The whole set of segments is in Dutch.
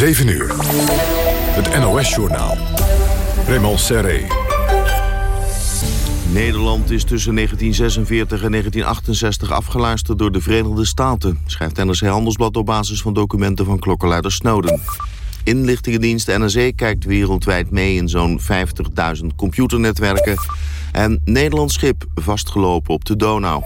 7 uur. Het NOS-journaal. Raymond Serré. Nederland is tussen 1946 en 1968 afgeluisterd door de Verenigde Staten... schrijft NRC Handelsblad op basis van documenten van klokkenluider Snowden. Inlichtingendienst NRC kijkt wereldwijd mee in zo'n 50.000 computernetwerken... en Nederlands schip vastgelopen op de Donau.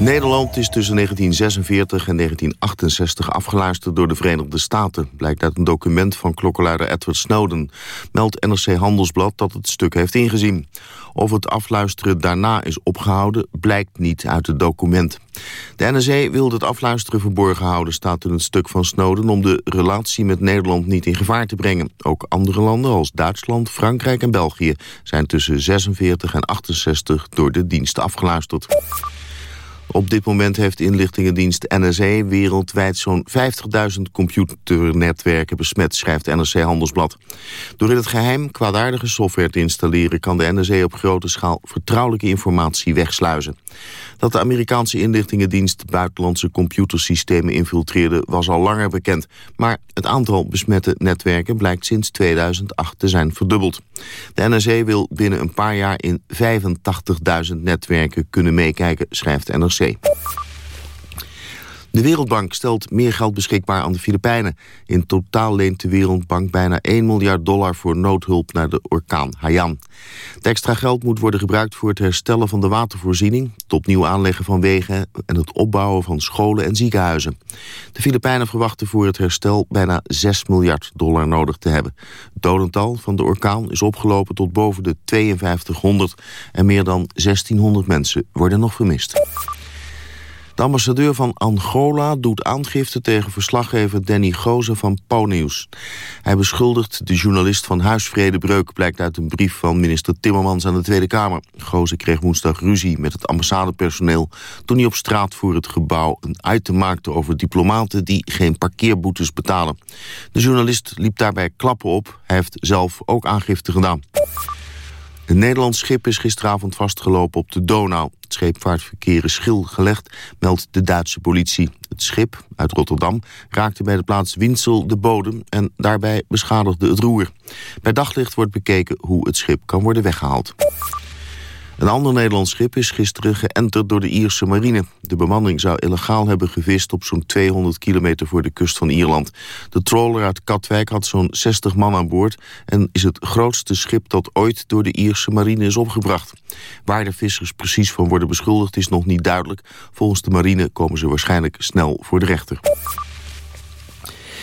Nederland is tussen 1946 en 1968 afgeluisterd door de Verenigde Staten. Blijkt uit een document van klokkenluider Edward Snowden. Meldt NRC Handelsblad dat het stuk heeft ingezien. Of het afluisteren daarna is opgehouden, blijkt niet uit het document. De NRC wil het afluisteren verborgen houden, staat in het stuk van Snowden... om de relatie met Nederland niet in gevaar te brengen. Ook andere landen als Duitsland, Frankrijk en België... zijn tussen 46 en 68 door de diensten afgeluisterd. Op dit moment heeft inlichtingendienst NSE wereldwijd zo'n 50.000 computernetwerken besmet, schrijft NRC Handelsblad. Door in het geheim kwaadaardige software te installeren kan de NSE op grote schaal vertrouwelijke informatie wegsluizen. Dat de Amerikaanse inlichtingendienst buitenlandse computersystemen infiltreerde was al langer bekend. Maar het aantal besmette netwerken blijkt sinds 2008 te zijn verdubbeld. De NSE wil binnen een paar jaar in 85.000 netwerken kunnen meekijken, schrijft NRC. De Wereldbank stelt meer geld beschikbaar aan de Filipijnen. In totaal leent de Wereldbank bijna 1 miljard dollar voor noodhulp naar de orkaan Haiyan. Het extra geld moet worden gebruikt voor het herstellen van de watervoorziening... het opnieuw aanleggen van wegen en het opbouwen van scholen en ziekenhuizen. De Filipijnen verwachten voor het herstel bijna 6 miljard dollar nodig te hebben. Het dodental van de orkaan is opgelopen tot boven de 5200... en meer dan 1600 mensen worden nog vermist. De ambassadeur van Angola doet aangifte tegen verslaggever Danny Gozen van Pauwnieuws. Hij beschuldigt de journalist van huisvredebreuk... blijkt uit een brief van minister Timmermans aan de Tweede Kamer. Gozen kreeg woensdag ruzie met het ambassadepersoneel... toen hij op straat voor het gebouw een item maakte over diplomaten... die geen parkeerboetes betalen. De journalist liep daarbij klappen op. Hij heeft zelf ook aangifte gedaan. Een Nederlands schip is gisteravond vastgelopen op de Donau. Het scheepvaartverkeer is gelegd, meldt de Duitse politie. Het schip uit Rotterdam raakte bij de plaats Winsel de bodem... en daarbij beschadigde het roer. Bij daglicht wordt bekeken hoe het schip kan worden weggehaald. Een ander Nederlands schip is gisteren geënterd door de Ierse marine. De bemanning zou illegaal hebben gevist op zo'n 200 kilometer voor de kust van Ierland. De trawler uit Katwijk had zo'n 60 man aan boord... en is het grootste schip dat ooit door de Ierse marine is opgebracht. Waar de vissers precies van worden beschuldigd is nog niet duidelijk. Volgens de marine komen ze waarschijnlijk snel voor de rechter.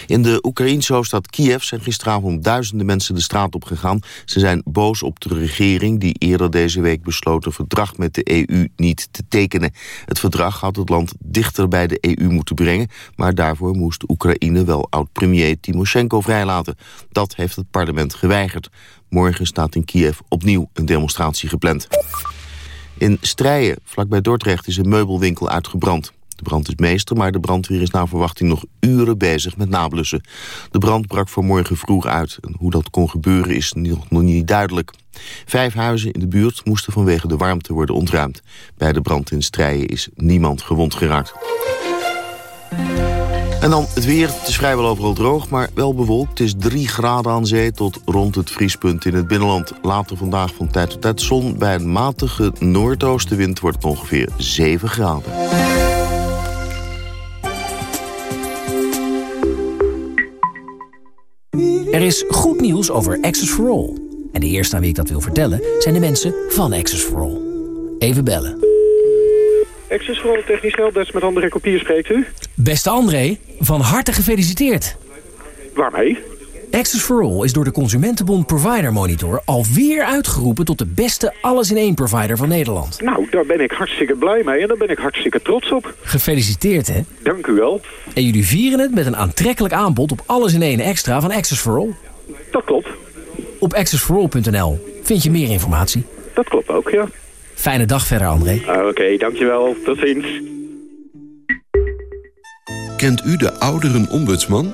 In de Oekraïnse hoofdstad Kiev zijn gisteravond duizenden mensen de straat op gegaan. Ze zijn boos op de regering die eerder deze week besloot een verdrag met de EU niet te tekenen. Het verdrag had het land dichter bij de EU moeten brengen, maar daarvoor moest Oekraïne wel oud-premier Timoshenko vrijlaten. Dat heeft het parlement geweigerd. Morgen staat in Kiev opnieuw een demonstratie gepland. In Strijen, vlakbij Dordrecht, is een meubelwinkel uitgebrand. De brand is meester, maar de brandweer is naar verwachting nog uren bezig met nablussen. De brand brak vanmorgen vroeg uit. En hoe dat kon gebeuren is nog, niet duidelijk. Vijf huizen in de buurt moesten vanwege de warmte worden ontruimd. Bij de brand in Strijen is niemand gewond geraakt. En dan het weer. Het is vrijwel overal droog, maar wel bewolkt. Het is 3 graden aan zee tot rond het vriespunt in het binnenland. Later vandaag van tijd tot tijd zon. Bij een matige noordoostenwind wordt het ongeveer 7 graden. Er is goed nieuws over Access for All. En de eerste aan wie ik dat wil vertellen zijn de mensen van Access for All. Even bellen. Access for All technisch helpdesk met André Kopier spreekt u. Beste André, van harte gefeliciteerd. Waarmee? Access for All is door de Consumentenbond Provider Monitor alweer uitgeroepen tot de beste alles-in-één provider van Nederland. Nou, daar ben ik hartstikke blij mee en daar ben ik hartstikke trots op. Gefeliciteerd, hè? Dank u wel. En jullie vieren het met een aantrekkelijk aanbod op alles-in-één extra van Access for All. Dat klopt. Op accessforall.nl vind je meer informatie. Dat klopt ook, ja. Fijne dag verder, André. Ah, Oké, dankjewel. Tot ziens. Kent u de ouderenombudsman?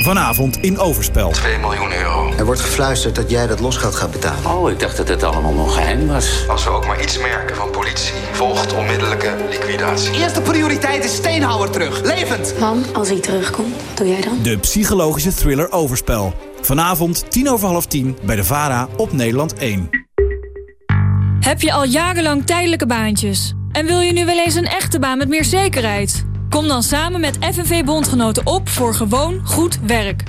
Vanavond in Overspel. 2 miljoen euro. Er wordt gefluisterd dat jij dat losgeld gaat betalen. Oh, ik dacht dat het allemaal nog geheim was. Als we ook maar iets merken van politie, volgt onmiddellijke liquidatie. Eerste prioriteit is Steenhouwer terug. Levend! Man, als hij terugkomt, doe jij dan? De psychologische thriller Overspel. Vanavond tien over half tien bij de VARA op Nederland 1. Heb je al jarenlang tijdelijke baantjes? En wil je nu wel eens een echte baan met meer zekerheid? Kom dan samen met FNV Bondgenoten op voor gewoon goed werk.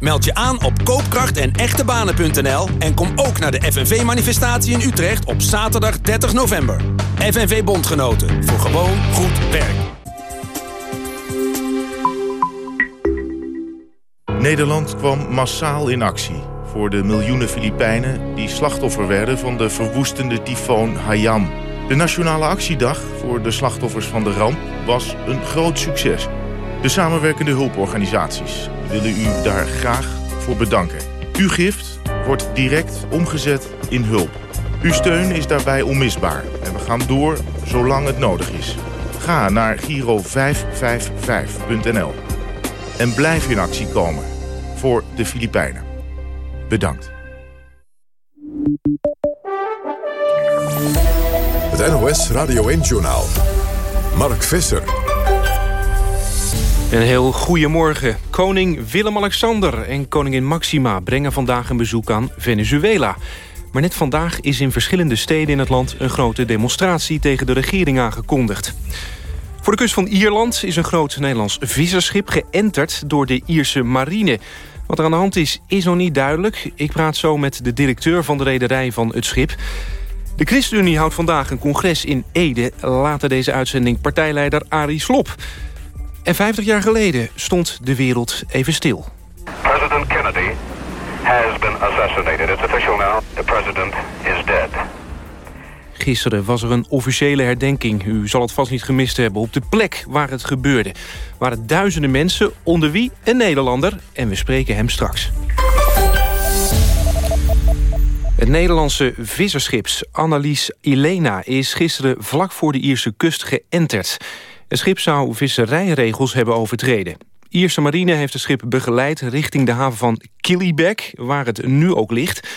Meld je aan op koopkracht en echtebanen.nl en kom ook naar de FNV-manifestatie in Utrecht op zaterdag 30 november. FNV Bondgenoten, voor gewoon goed werk. Nederland kwam massaal in actie voor de miljoenen Filipijnen... die slachtoffer werden van de verwoestende tyfoon Haiyan. De Nationale Actiedag voor de slachtoffers van de ramp was een groot succes. De samenwerkende hulporganisaties willen u daar graag voor bedanken. Uw gift wordt direct omgezet in hulp. Uw steun is daarbij onmisbaar en we gaan door zolang het nodig is. Ga naar giro555.nl en blijf in actie komen voor de Filipijnen. Bedankt. NOS Radio 1-journaal. Mark Visser. Een heel goedemorgen. Koning Willem-Alexander en koningin Maxima brengen vandaag een bezoek aan Venezuela. Maar net vandaag is in verschillende steden in het land... een grote demonstratie tegen de regering aangekondigd. Voor de kust van Ierland is een groot Nederlands visserschip geënterd door de Ierse marine. Wat er aan de hand is, is nog niet duidelijk. Ik praat zo met de directeur van de rederij van het schip. De ChristenUnie houdt vandaag een congres in Ede. Later deze uitzending partijleider Arie Slop. En 50 jaar geleden stond de wereld even stil. President Kennedy has been assassinated. It's official now. The president is dead. Gisteren was er een officiële herdenking. U zal het vast niet gemist hebben. Op de plek waar het gebeurde waren duizenden mensen, onder wie een Nederlander. En we spreken hem straks. Het Nederlandse visserschip Annelies Ilena is gisteren vlak voor de Ierse kust geënterd. Het schip zou visserijregels hebben overtreden. Ierse marine heeft het schip begeleid richting de haven van Killybeck, waar het nu ook ligt.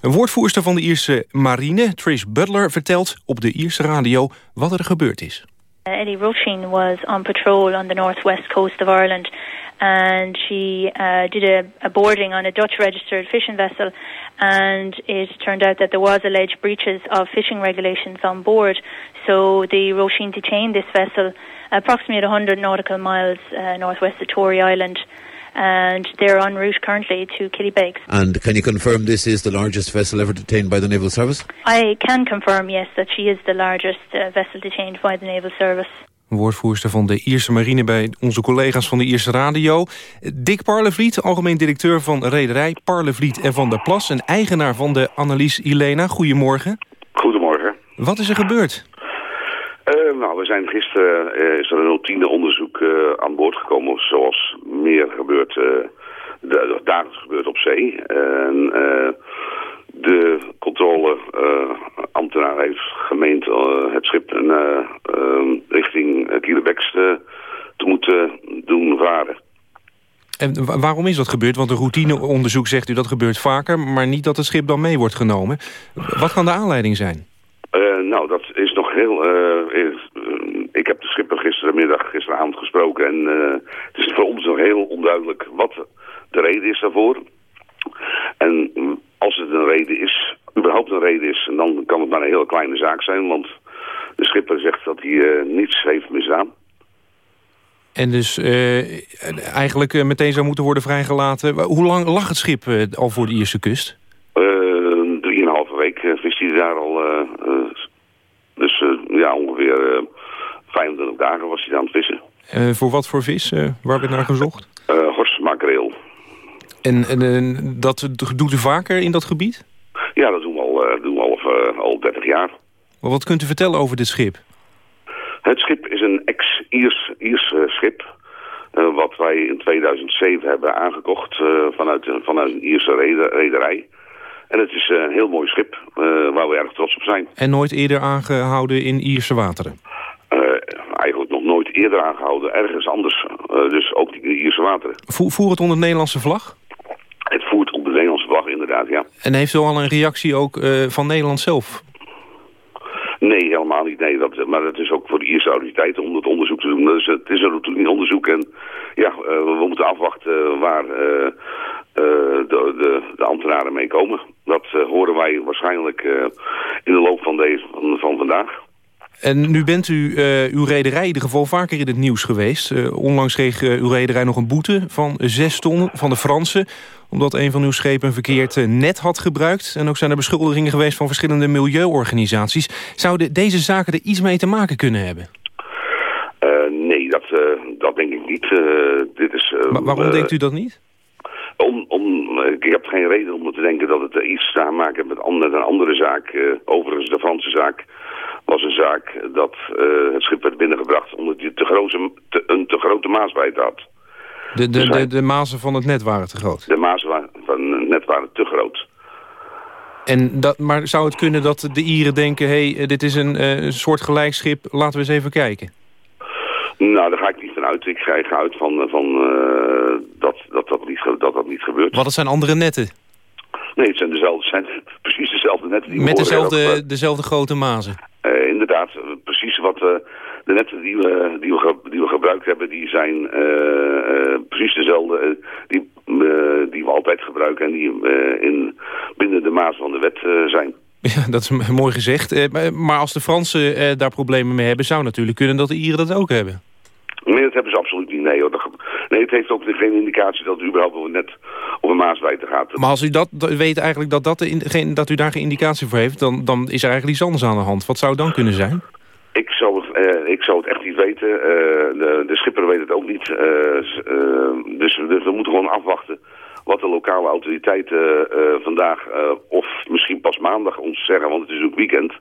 Een woordvoerster van de Ierse marine, Trish Butler, vertelt op de Ierse radio wat er gebeurd is. Eddie Rochin was on patrol on the northwest coast of Ireland and she uh, did a, a, boarding on a Dutch registered fishing vessel and it turned out that there was alleged breaches of fishing regulations on board so the Rochin detained this vessel approximately 100 nautical miles uh, northwest of Tory Island and they're en route currently to Killybegs. And can you confirm this is the largest vessel ever detained by the Naval Service? I can confirm, yes, that she is the largest uh, vessel detained by the Naval Service. Woordvoerster van de Ierse marine bij onze collega's van de Ierse radio. Dick Parlevliet, algemeen directeur van rederij Parlevliet en Van der Plas... en eigenaar van de Annelies Ilena. Goedemorgen. Goedemorgen. Wat is er gebeurd? Uh, nou, we zijn gisteren, uh, is er een routine onderzoek uh, aan boord gekomen, zoals meer gebeurt, dagelijks gebeurt op zee. En de controleambtenaar heeft gemeend het schip richting Kielebeks te moeten doen varen. En waarom is dat gebeurd? Want een routineonderzoek zegt u dat gebeurt vaker, maar niet dat het schip dan mee wordt genomen. Wat kan de aanleiding zijn? nou, dat is nog heel... ik heb de schipper gisterenmiddag, gisteravond gesproken... en het is voor ons nog heel onduidelijk wat de reden is daarvoor. En als het een reden is, überhaupt een reden is... dan kan het maar een hele kleine zaak zijn... want de schipper zegt dat hij niets heeft misdaan. En dus uh, eigenlijk uh, meteen zou moeten worden vrijgelaten. Hoe lang lag het schip uh, al voor de Ierse kust? Drieënhalve week vist hij daar al. dus ja, ongeveer 25 dagen was hij aan het vissen. voor wat voor vis? waar werd naar gezocht? Horstmakreel. En, en dat doet u vaker in dat gebied? Ja, dat doen we al, doen we al, al 30 jaar. Maar wat kunt u vertellen over dit schip? Het schip is een ex-Iers Iers, uh, schip. Uh, wat wij in 2007 hebben aangekocht uh, vanuit, vanuit een Ierse rederij. En het is een heel mooi schip waar we erg trots op zijn. En nooit eerder aangehouden in Ierse wateren? eigenlijk nog nooit eerder aangehouden, ergens anders. dus ook in Ierse wateren. Voer het onder de Nederlandse vlag? Het voert onder de Nederlandse vlag, inderdaad, ja. En heeft u al een reactie ook van Nederland zelf? Nee, helemaal niet. Nee, dat, maar het is ook voor de Ierse autoriteiten om dat onderzoek te doen. Dus het is een routine onderzoek en ja, we moeten afwachten waar de, de, de, ambtenaren mee komen. Dat horen wij waarschijnlijk in de loop van, deze, van, van vandaag. En nu bent u uh, uw rederij in ieder geval vaker in het nieuws geweest. Uh, onlangs kreeg uh, uw rederij nog een boete van zes ton van de Fransen... omdat een van uw schepen een verkeerd net had gebruikt. En ook zijn er beschuldigingen geweest van verschillende milieuorganisaties. Zouden deze zaken er iets mee te maken kunnen hebben? nee, dat, dat denk ik niet. dit is, maar waarom denkt u dat niet? Om, om, ik heb geen reden om te denken dat het iets te maken heeft met, met een andere zaak. overigens de Franse zaak was een zaak dat uh, het schip werd binnengebracht omdat hij te grote, te, een te grote maaswijd had. De, de, dus de, de mazen van het net waren te groot? De mazen van het net waren te groot. En dat, maar zou het kunnen dat de Ieren denken... hé, hey, dit is een uh, soort gelijkschip, laten we eens even kijken? Nou, daar ga ik niet van uit. Ik ga uit van, van uh, dat, dat, dat, niet, dat dat niet gebeurt. Wat het zijn andere netten? Nee, het zijn, dezelfde, zijn precies dezelfde netten. Die Met dezelfde, dezelfde grote mazen? Uh, inderdaad, precies wat uh, de netten die we, die, we, die we gebruikt hebben, die zijn uh, precies dezelfde die, die we altijd gebruiken en die in, binnen de maas van de wet zijn. Ja, dat is mooi gezegd. maar als de Fransen daar problemen mee hebben, zou natuurlijk kunnen dat de Ieren dat ook hebben. Nee, dat hebben ze absoluut niet. Nee, hoor. Nee het heeft ook geen indicatie dat u überhaupt net op een maaswijte gaat. Maar als u dat weet eigenlijk dat, dat, de, dat u daar geen indicatie voor heeft... Dan, dan is er eigenlijk iets anders aan de hand. Wat zou het dan kunnen zijn? Ik zou, het, uh, ik zou het echt niet weten. Uh, de, de schipper weet het ook niet. Uh, dus, dus, we moeten gewoon afwachten wat de lokale autoriteiten vandaag... of misschien pas maandag ons zeggen, want het is ook weekend.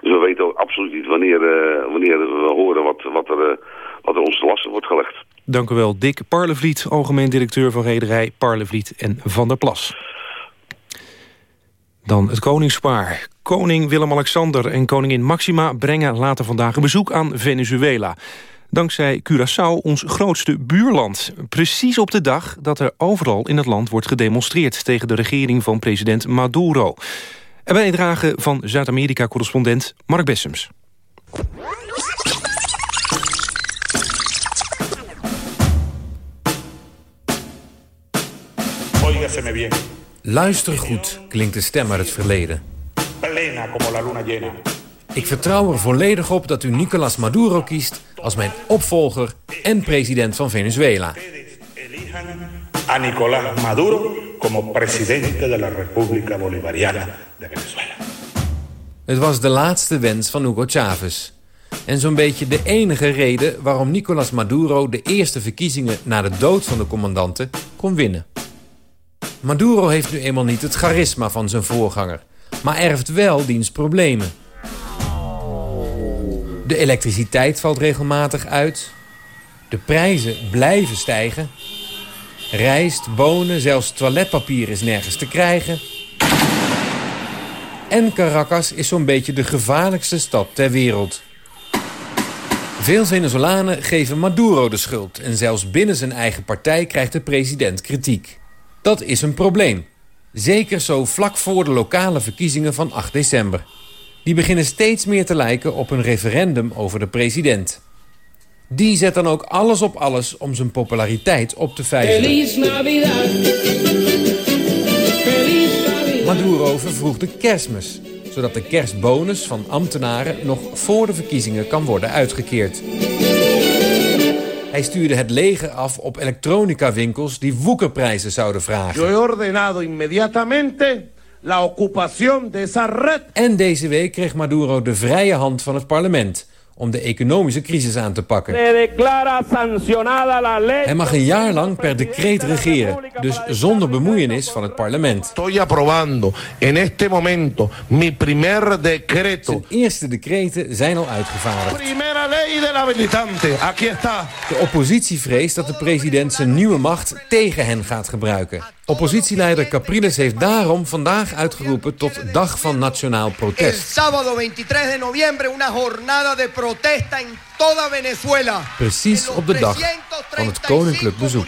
Dus we weten ook absoluut niet wanneer, wanneer we horen wat, wat er wat er ons te lasten wordt gelegd. Dank u wel, Dick Parlevliet, algemeen directeur van rederij Parlevliet en Van der Plas. Dan het koningspaar. Koning Willem-Alexander en koningin Maxima brengen later vandaag een bezoek aan Venezuela. Dankzij Curaçao ons grootste buurland. Precies op de dag dat er overal in het land wordt gedemonstreerd... tegen de regering van president Maduro. Een bijdrage van Zuid-Amerika-correspondent Mark Bessems. Luister goed, klinkt de stem uit het verleden. Ik vertrouw er volledig op dat u Nicolás Maduro kiest... als mijn opvolger en president van Venezuela. A Nicolás Maduro como presidente de la República Bolivariana de Venezuela. Het was de laatste wens van Hugo Chavez. En zo'n beetje de enige reden waarom Nicolás Maduro... de eerste verkiezingen na de dood van de commandanten kon winnen. Maduro heeft nu eenmaal niet het charisma van zijn voorganger... maar erft wel diens problemen. De elektriciteit valt regelmatig uit. De prijzen blijven stijgen. Rijst, bonen, zelfs toiletpapier is nergens te krijgen. En Caracas is zo'n beetje de gevaarlijkste stad ter wereld. Veel Venezolanen geven Maduro de schuld... en zelfs binnen zijn eigen partij krijgt de president kritiek. Dat is een probleem. Zeker zo vlak voor de lokale verkiezingen van 8 december. Die beginnen steeds meer te lijken op een referendum over de president. Die zet dan ook alles op alles om zijn populariteit op te vijzelen. Maduro vervroeg de kerstmis, zodat de kerstbonus van ambtenaren nog voor de verkiezingen kan worden uitgekeerd. Hij stuurde het leger af op elektronica-winkels die woekerprijzen zouden vragen. Yo he ordenado inmediatamente la ocupación de esa red. En deze week kreeg Maduro de vrije hand van het parlement om de economische crisis aan te pakken. Hij mag een jaar lang per decreet regeren, dus zonder bemoeienis van het parlement. Estoy aprobando en este momento mi primer decreto. Zijn eerste decreten zijn al uitgevaardigd. De oppositie vreest dat de president zijn nieuwe macht tegen hen gaat gebruiken. Oppositieleider Capriles heeft daarom vandaag uitgeroepen tot Dag van Nationaal Protest. sábado 23 de noviembre una jornada de protesta en toda Venezuela. Precies op de dag van het koninklijk bezoek.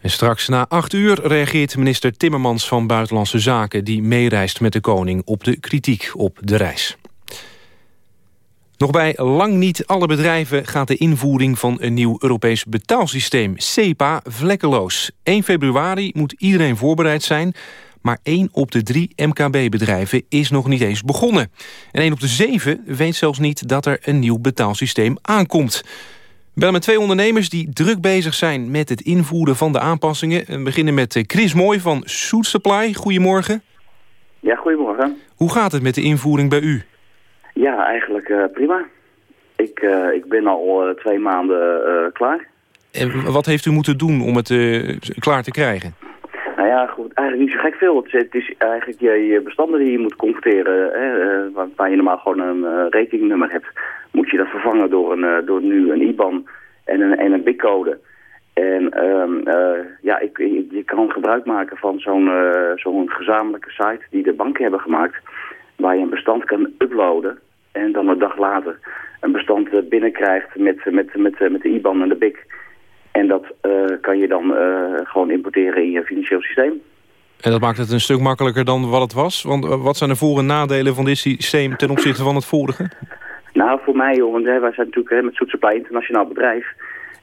En straks na acht uur reageert minister Timmermans van Buitenlandse Zaken... die meereist met de koning op de kritiek op de reis. Nog bij lang niet alle bedrijven gaat de invoering van een nieuw Europees betaalsysteem, SEPA, vlekkeloos. 1 februari moet iedereen voorbereid zijn, maar 1 op de 3 MKB-bedrijven is nog niet eens begonnen. En 1 op de 7 weet zelfs niet dat er een nieuw betaalsysteem aankomt. We bellen met twee ondernemers die druk bezig zijn met het invoeren van de aanpassingen. We beginnen met Chris Mooi van Soet Supply. Goedemorgen. Ja, goedemorgen. Hoe gaat het met de invoering bij u? Ja, eigenlijk uh, prima. Ik, uh, ik ben al uh, twee maanden klaar. En wat heeft u moeten doen om het klaar te krijgen? Nou ja, goed, eigenlijk niet zo gek veel. Het, is eigenlijk je, bestanden die je moet converteren, hè, waar, waar, je normaal gewoon een rekeningnummer hebt, moet je dat vervangen door, een, door nu een IBAN en een, en een BIC-code. En um, ja, ik, je kan gebruik maken van zo'n zo'n gezamenlijke site die de banken hebben gemaakt, waar je een bestand kan uploaden en dan een dag later een bestand binnenkrijgt met, met, met, met de IBAN en de BIC. En dat uh, kan je dan gewoon importeren in je financieel systeem. En dat maakt het een stuk makkelijker dan wat het was? Want wat zijn de voor- en nadelen van dit systeem ten opzichte van het vorige? Nou, voor mij, want hè, wij zijn natuurlijk hè, met Soet Supply internationaal bedrijf.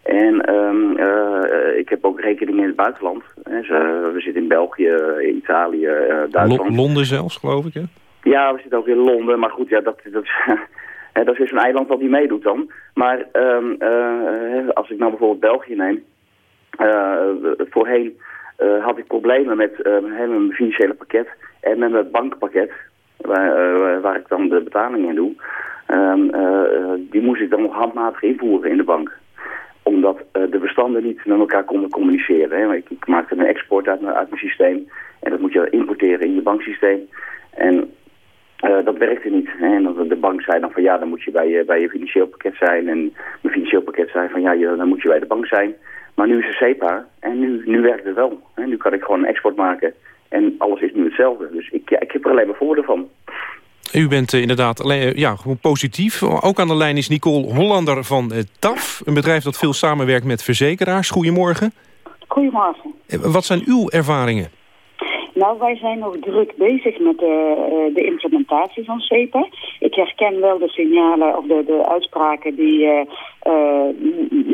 En um, uh, ik heb ook rekeningen in het buitenland. We zitten in België, Italië, Duitsland. L Londen zelfs, geloof ik, hè? Ja, we zitten ook in Londen, maar goed, ja, dat, dat, dat is weer zo'n eiland dat niet meedoet dan. Maar um, uh, als ik nou bijvoorbeeld België neem, uh, voorheen uh, had ik problemen met mijn financiële pakket en met mijn bankpakket, waar, waar ik dan de betalingen in doe. Um, die moest ik dan nog handmatig invoeren in de bank omdat de bestanden niet met elkaar konden communiceren. Hè. Ik, ik, maakte een export uit, uit mijn systeem en dat moet je importeren in je banksysteem. En uh, dat werkte niet. Hè. En de bank zei dan van ja, dan moet je bij je, bij je financieel pakket zijn. En mijn financieel pakket zei van ja, je, dan moet je bij de bank zijn. Maar nu is er SEPA en nu, nu werkt het wel. Hè. Nu kan ik gewoon een export maken en alles is nu hetzelfde. Dus ik, ja, ik heb er alleen maar voordeel van. U bent uh, inderdaad alleen, ja, gewoon positief. Ook aan de lijn is Nicole Hollander van uh, TAF. Een bedrijf dat veel samenwerkt met verzekeraars. Goedemorgen. Goedemorgen. Wat zijn uw ervaringen? Nou, wij zijn nog druk bezig met de, de implementatie van SEPA. Ik herken wel de signalen of de, de uitspraken die uh, uh,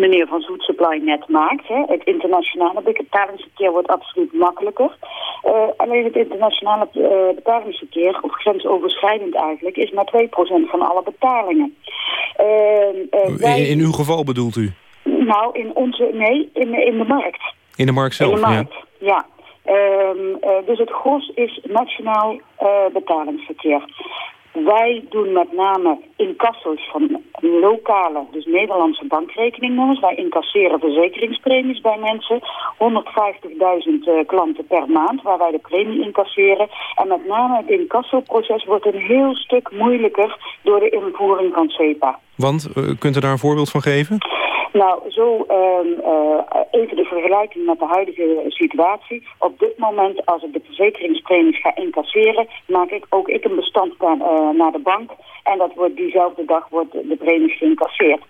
meneer Van Zoet Supply net maakt. Hè. Het internationale betalingsverkeer wordt absoluut makkelijker. Uh, alleen het internationale betalingsverkeer, of grensoverschrijdend eigenlijk, is maar 2% van alle betalingen. Wij... In uw geval bedoelt u? Nou, in onze, nee, in, in de markt. In de markt zelf, in de markt, ja. ja. Um, dus het gros is nationaal uh, betalingsverkeer. Wij doen met name incasso's van lokale, dus Nederlandse bankrekeningnummers. Wij incasseren verzekeringspremies bij mensen. 150.000 uh, klanten per maand waar wij de premie incasseren. En met name het incassoproces wordt een heel stuk moeilijker door de invoering van SEPA. Want, kunt u daar een voorbeeld van geven? Nou, zo um, uh, even de vergelijking met de huidige situatie. Op dit moment, als ik de verzekeringspremies ga incasseren, maak ik ook ik een bestand naar, uh, naar de bank. En dat wordt diezelfde dag wordt de premies geïncasseerd.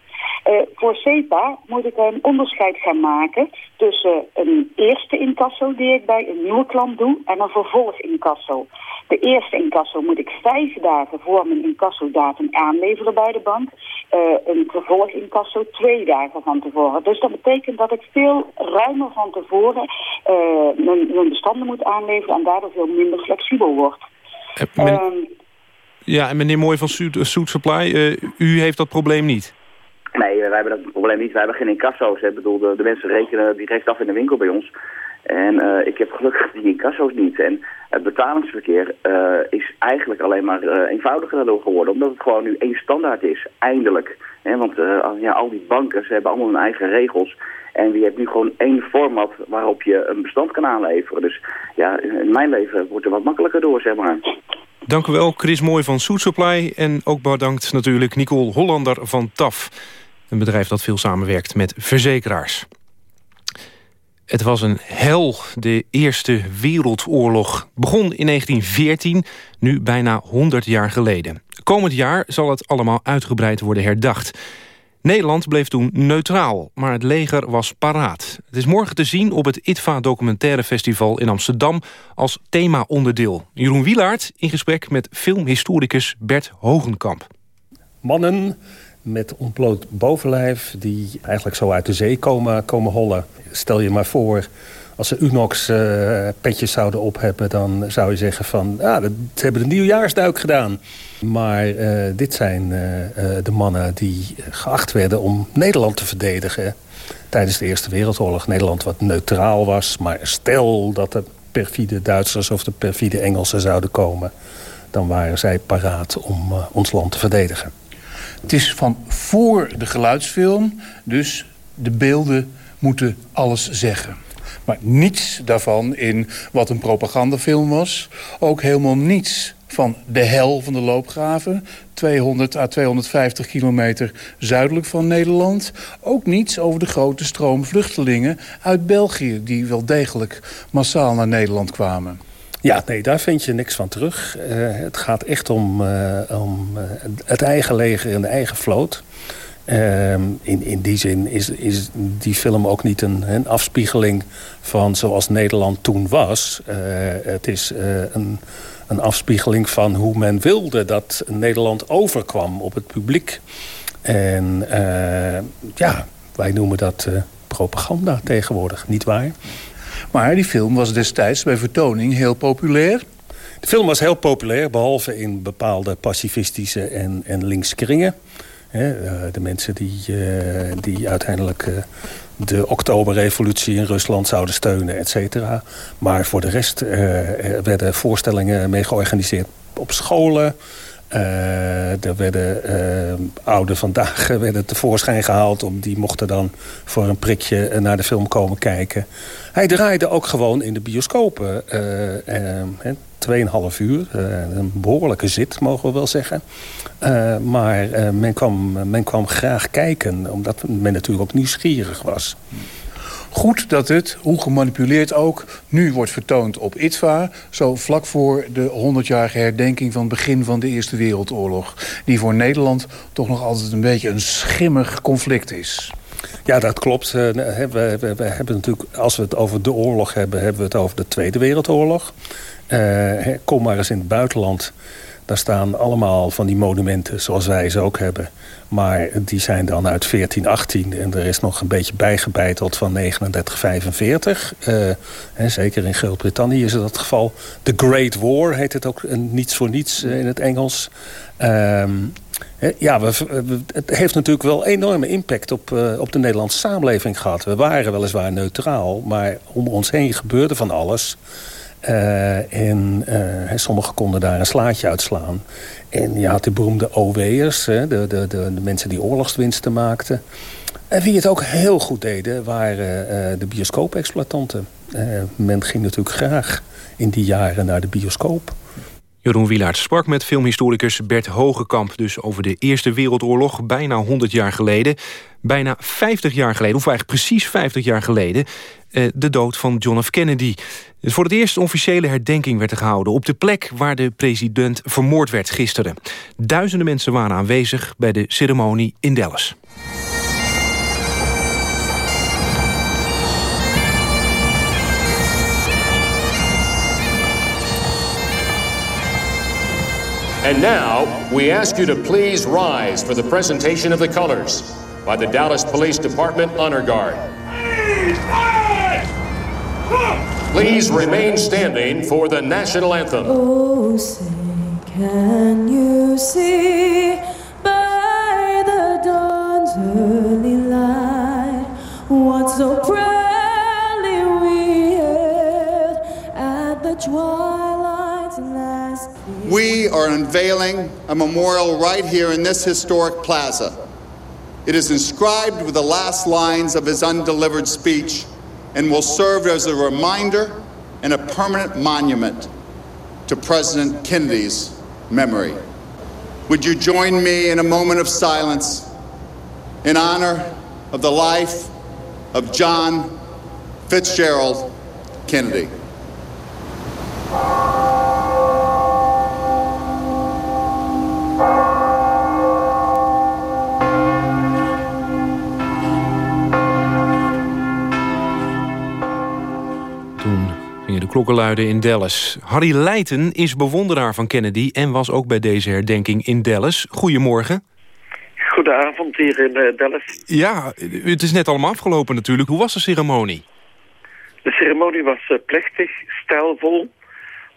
Uh, voor SEPA moet ik een onderscheid gaan maken tussen een eerste incasso die ik bij een nieuwe klant doe en een vervolgincasso. De eerste incasso moet ik vijf dagen voor mijn incassodatum aanleveren bij de bank. Uh, een vervolgincasso twee dagen van tevoren. Dus dat betekent dat ik veel ruimer van tevoren uh, mijn, mijn, bestanden moet aanleveren en daardoor veel minder flexibel word. Men... Ja, en meneer Mooi van Suit Supply, uh, u heeft dat probleem niet? Nee, wij hebben dat probleem niet. Wij hebben geen incasso's. Ik bedoel, de, de, mensen rekenen direct af in de winkel bij ons. En uh, ik heb gelukkig die incasso's niet. En het betalingsverkeer is eigenlijk alleen maar eenvoudiger daardoor geworden. Omdat het gewoon nu één standaard is. Eindelijk. Want ja, al die banken ze hebben allemaal hun eigen regels. En je hebt nu gewoon één format waarop je een bestand kan aanleveren. Dus ja, in mijn leven wordt er wat makkelijker door, zeg maar. Dank u wel, Chris Mooi van Soet Supply. En ook bedankt natuurlijk Nicole Hollander van TAF. Een bedrijf dat veel samenwerkt met verzekeraars. Het was een hel, de Eerste Wereldoorlog. Begon in 1914, nu bijna 100 jaar geleden. Komend jaar zal het allemaal uitgebreid worden herdacht. Nederland bleef toen neutraal, maar het leger was paraat. Het is morgen te zien op het ITVA Documentaire Festival in Amsterdam... als thema-onderdeel. Jeroen Wielaert in gesprek met filmhistoricus Bert Hogenkamp. Mannen met ontbloot bovenlijf die eigenlijk zo uit de zee komen, komen hollen. Stel je maar voor, als ze Unox-petjes uh, zouden op hebben... dan zou je zeggen van, ja, ah, ze hebben een nieuwjaarsduik gedaan. Maar uh, dit zijn uh, de mannen die geacht werden om Nederland te verdedigen... tijdens de Eerste Wereldoorlog. Nederland wat neutraal was, maar stel dat de perfide Duitsers... of de perfide Engelsen zouden komen... dan waren zij paraat om ons land te verdedigen. Het is van voor de geluidsfilm, dus de beelden moeten alles zeggen. Maar niets daarvan in wat een propagandafilm was. Ook helemaal niets van de hel van de loopgraven. 200 à 250 kilometer zuidelijk van Nederland. Ook niets over de grote stroom vluchtelingen uit België... die wel degelijk massaal naar Nederland kwamen. Ja, nee, daar vind je niks van terug. Uh, het gaat echt om, uh, om uh, het eigen leger en de eigen vloot. Ehm, in, in die zin is, is die film ook niet een, een afspiegeling van zoals Nederland toen was. het is een, een afspiegeling van hoe men wilde dat Nederland overkwam op het publiek. En ja, wij noemen dat propaganda tegenwoordig, niet waar? Maar die film was destijds bij vertoning heel populair. De film was heel populair, behalve in bepaalde pacifistische en, en linkse kringen. Eh, de mensen die, eh, die uiteindelijk eh, de oktoberrevolutie in Rusland zouden steunen, et cetera. Maar voor de rest werden voorstellingen mee georganiseerd op scholen... Uh, er werden uh, oude vandaag werden tevoorschijn gehaald. Om, die mochten dan voor een prikje naar de film komen kijken. Hij draaide ook gewoon in de bioscopen. Uh, Tweeënhalf uur. een behoorlijke zit, mogen we wel zeggen. maar men, kwam, men kwam graag kijken. Omdat men natuurlijk ook nieuwsgierig was. Goed dat het, hoe gemanipuleerd ook, nu wordt vertoond op ITVA... zo vlak voor de 100-jarige herdenking van het begin van de Eerste Wereldoorlog... die voor Nederland toch nog altijd een beetje een schimmig conflict is. Ja, dat klopt. Eh, we, hebben natuurlijk, als we het over de oorlog hebben... hebben we het over de Tweede Wereldoorlog. Uh, kom maar eens in het buitenland daar staan allemaal van die monumenten zoals wij ze ook hebben. Maar die zijn dan uit 1418 en er is nog een beetje bijgebeiteld van 3945. Uh, hè, zeker in Groot-Brittannië is het het geval. The Great War heet het ook niets voor niets uh, in het Engels. Uh, ja, het heeft natuurlijk wel enorme impact op, op de Nederlandse samenleving gehad. We waren weliswaar neutraal, maar om ons heen gebeurde van alles... Uh, en uh, sommigen konden daar een slaatje uitslaan. En je had de beroemde OW'ers, de, de, de, de, mensen die oorlogswinsten maakten. En wie het ook heel goed deden, waren uh, de bioscoopexploitanten. men ging natuurlijk graag in die jaren naar de bioscoop. Jeroen Wielaert sprak met filmhistoricus Bert Hogekamp... dus over de Eerste Wereldoorlog, bijna 100 jaar geleden. Bijna 50 jaar geleden, of eigenlijk precies 50 jaar geleden... Eh, de dood van John F. Kennedy. Dus voor het eerst officiële herdenking werd er gehouden... op de plek waar de president vermoord werd gisteren. Duizenden mensen waren aanwezig bij de ceremonie in Dallas. And now, we ask you to please rise for the presentation of the colors by the Dallas Police Department Honor Guard. Please remain standing for the national anthem. Oh, say, can you see by the dawn's early light what so proudly unveiling a memorial right here in this historic plaza. It is inscribed with the last lines of his undelivered speech and will serve as a reminder and a permanent monument to President Kennedy's memory. Would you join me in a moment of silence in honor of the life of John Fitzgerald Kennedy. Klokken luiden in Dallas. Harry Leijten is bewonderaar van Kennedy... en was ook bij deze herdenking in Dallas. Goedemorgen. Goedenavond hier in eh, Dallas. Ja, het is net allemaal afgelopen natuurlijk. Hoe was de ceremonie? De ceremonie was eh, plechtig, stijlvol...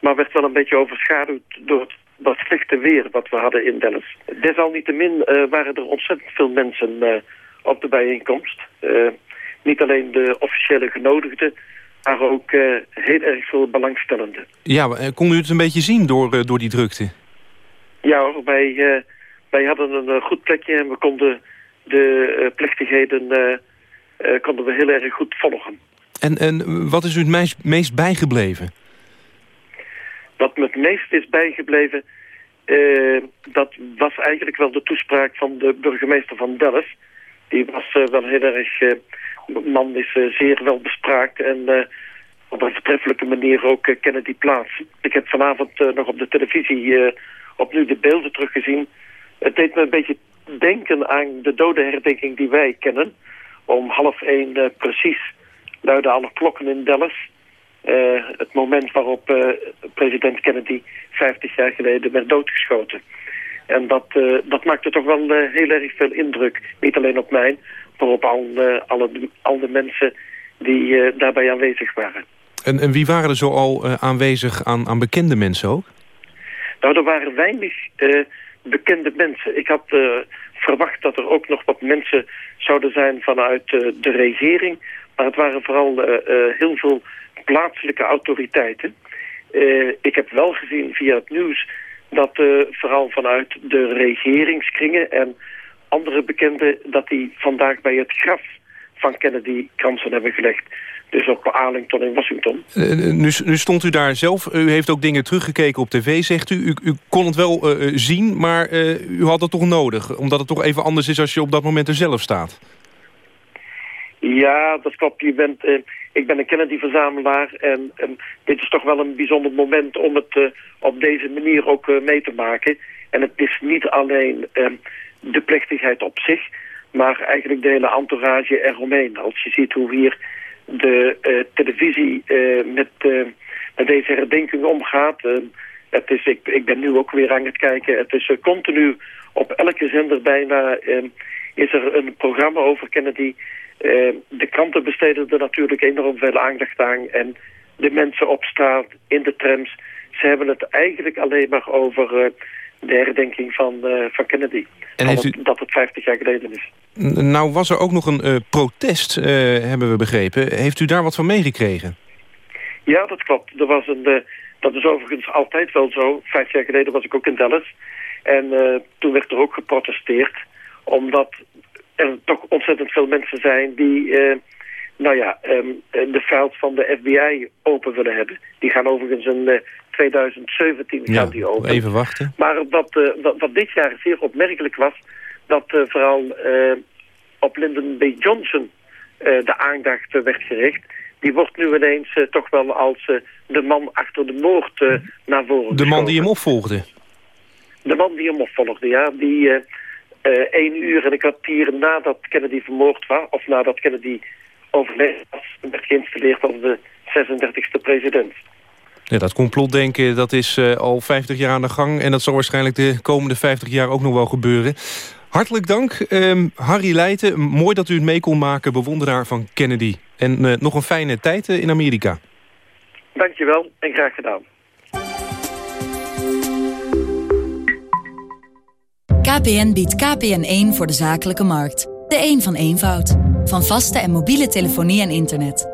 maar werd wel een beetje overschaduwd door het wat slechte weer wat we hadden in Dallas. Desalniettemin uh, waren er ontzettend veel mensen op de bijeenkomst. niet alleen de officiële genodigden maar ook uh, heel erg veel belangstellenden. Ja, kon u het een beetje zien door, uh, door die drukte? Ja wij, wij hadden een goed plekje en we konden de plechtigheden konden we heel erg goed volgen. En, en wat is u het meest, meest bijgebleven? Wat me het meest is bijgebleven, dat was eigenlijk wel de toespraak van de burgemeester van Dallas. Die was wel heel erg man is uh, zeer wel bespraakt en uh, op een vertreffelijke manier ook uh, kennen die plaats. Ik heb vanavond nog op de televisie opnieuw de beelden teruggezien. Het deed me een beetje denken aan de dodenherdenking die wij kennen. Om half één precies luiden alle klokken in Dallas. het moment waarop president Kennedy 50 jaar geleden werd doodgeschoten. En dat, dat maakte toch wel heel erg veel indruk. Niet alleen op mij, op al, alle, al de mensen die uh, daarbij aanwezig waren. En, en wie waren er zo al uh, aanwezig aan, aan bekende mensen ook? Nou, er waren weinig bekende mensen. Ik had verwacht dat er ook nog wat mensen zouden zijn vanuit de regering. Maar het waren vooral heel veel plaatselijke autoriteiten. ik heb wel gezien via het nieuws dat vooral vanuit de regeringskringen en andere bekenden dat die vandaag bij het graf van Kennedy kransen hebben gelegd. Dus op Arlington in Washington. Uh, nu, nu, stond u daar zelf. U heeft ook dingen teruggekeken op tv, zegt u. U, u kon het wel uh, zien, maar uh, u had het toch nodig? Omdat het toch even anders is als je op dat moment er zelf staat. Ja, dat klopt. Je bent, ik ben een Kennedy-verzamelaar en, en, dit is toch wel een bijzonder moment om het op deze manier ook mee te maken. En het is niet alleen de plechtigheid op zich, maar eigenlijk de hele entourage eromheen. Als je ziet hoe hier de uh, televisie uh, met, uh, met deze herdenking omgaat. het is, ik, ik ben nu ook weer aan het kijken. Het is continu op elke zender bijna is er een programma over Kennedy. de kranten besteden er natuurlijk enorm veel aandacht aan. En de mensen op straat, in de trams, ze hebben het eigenlijk alleen maar over de herdenking van, uh, van Kennedy. En heeft u... Dat het 50 jaar geleden is. Nou was er ook nog een uh, protest, uh, hebben we begrepen. Heeft u daar wat van meegekregen? Ja, dat klopt. Er was een, dat is overigens altijd wel zo. Vijf jaar geleden was ik ook in Dallas. En toen werd er ook geprotesteerd. Omdat er toch ontzettend veel mensen zijn die... nou ja, um, de files van de FBI open willen hebben. Die gaan overigens een 2017 gaat die open. even wachten. Maar wat, uh, wat, wat, dit jaar zeer opmerkelijk was... dat uh, vooral uh, op Lyndon B. Johnson de aandacht werd gericht. Die wordt nu ineens toch wel als de man achter de moord naar voren De man die hem opvolgde? De man die hem opvolgde, ja. Die één uur en een kwartier nadat Kennedy vermoord was... of nadat Kennedy overleden was... werd geïnstalleerd als de 36e president. Ja, dat complotdenken dat is uh, al 50 jaar aan de gang... en dat zal waarschijnlijk de komende 50 jaar ook nog wel gebeuren. Hartelijk dank, um, Harry Leijten. Mooi dat u het mee kon maken, bewonderaar van Kennedy. En uh, nog een fijne tijd uh, in Amerika. Dankjewel en graag gedaan. KPN biedt KPN1 voor de zakelijke markt. De een van eenvoud. Van vaste en mobiele telefonie en internet.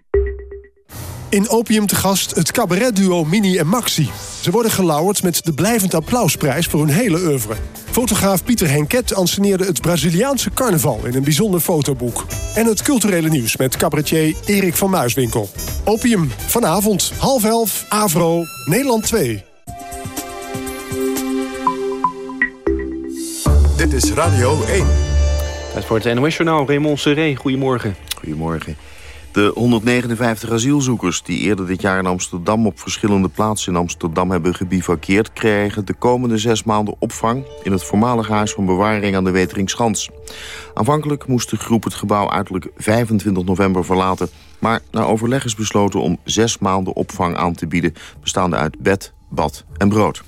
In Opium te gast het cabaretduo Mini en Maxi. Ze worden gelauwerd met de blijvend applausprijs voor hun hele oeuvre. Fotograaf Pieter Henket anseneerde het Braziliaanse carnaval in een bijzonder fotoboek. En het culturele nieuws met cabaretier Erik van Muiswinkel. Opium, vanavond, half elf, Avro, Nederland 2. Dit is Radio 1. Het voor het NOS-journaal, Raymond Serré. Goedemorgen. Goedemorgen. De 159 asielzoekers die eerder dit jaar in Amsterdam... op verschillende plaatsen in Amsterdam hebben gebivakkeerd... krijgen de komende zes maanden opvang... in het voormalige huis van bewaring aan de Weteringschans. Aanvankelijk moest de groep het gebouw uiterlijk 25 november verlaten... maar na overleg is besloten om zes maanden opvang aan te bieden... bestaande uit bed, bad en brood.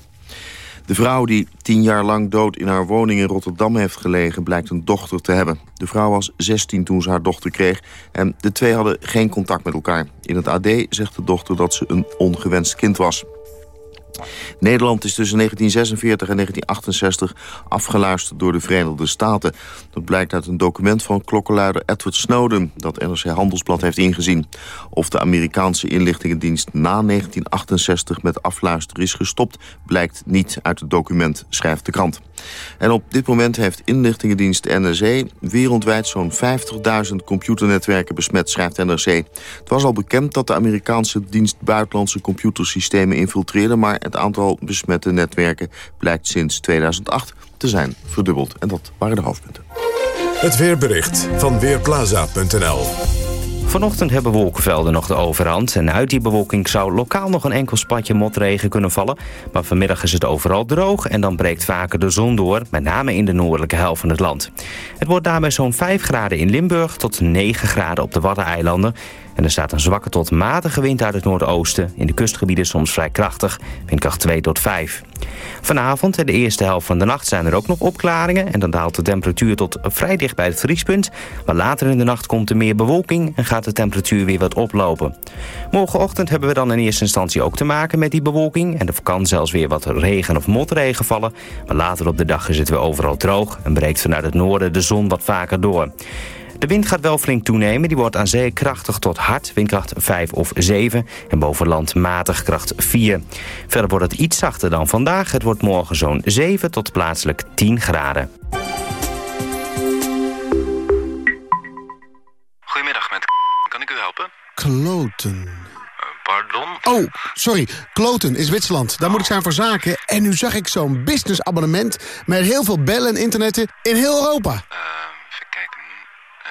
De vrouw die tien jaar lang dood in haar woning in Rotterdam heeft gelegen... blijkt een dochter te hebben. De vrouw was 16 toen ze haar dochter kreeg... en de twee hadden geen contact met elkaar. In het AD zegt de dochter dat ze een ongewenst kind was. Nederland is tussen 1946 en 1968 afgeluisterd door de Verenigde Staten. Dat blijkt uit een document van klokkenluider Edward Snowden... dat NRC Handelsblad heeft ingezien. Of de Amerikaanse inlichtingendienst na 1968 met afluisteren is gestopt... blijkt niet uit het document, schrijft de krant. En op dit moment heeft inlichtingendienst NRC wereldwijd zo'n 50.000 computernetwerken besmet, schrijft NRC. Het was al bekend dat de Amerikaanse dienst buitenlandse computersystemen infiltreerde... maar het aantal besmette netwerken blijkt sinds 2008 te zijn verdubbeld. En dat waren de hoofdpunten. Het weerbericht van Weerplaza.nl Vanochtend hebben wolkenvelden nog de overhand. En uit die bewolking zou lokaal nog een enkel spatje motregen kunnen vallen. Maar vanmiddag is het overal droog en dan breekt vaker de zon door. Met name in de noordelijke helft van het land. Het wordt daarbij zo'n 5 graden in Limburg tot 9 graden op de Waddeneilanden. En er staat een zwakke tot matige wind uit het noordoosten. In de kustgebieden soms vrij krachtig, windkracht 2 tot 5. Vanavond en de eerste helft van de nacht zijn er ook nog opklaringen... en dan daalt de temperatuur tot vrij dicht bij het vriespunt. Maar later in de nacht komt er meer bewolking... en gaat de temperatuur weer wat oplopen. Morgenochtend hebben we dan in eerste instantie ook te maken met die bewolking... en er kan zelfs weer wat regen of motregen vallen. Maar later op de dag is het weer overal droog... en breekt vanuit het noorden de zon wat vaker door. De wind gaat wel flink toenemen. Die wordt aan zee krachtig tot hard, windkracht 5 of 7. En boven land matig kracht 4. Verder wordt het iets zachter dan vandaag. Het wordt morgen zo'n 7 tot plaatselijk 10 graden. Goedemiddag, met kan ik u helpen? Kloten. Pardon? Oh, sorry. Kloten is Zwitserland. Daar moet ik zijn voor zaken. En nu zag ik zo'n businessabonnement... met heel veel bellen en internetten in heel Europa. Eh,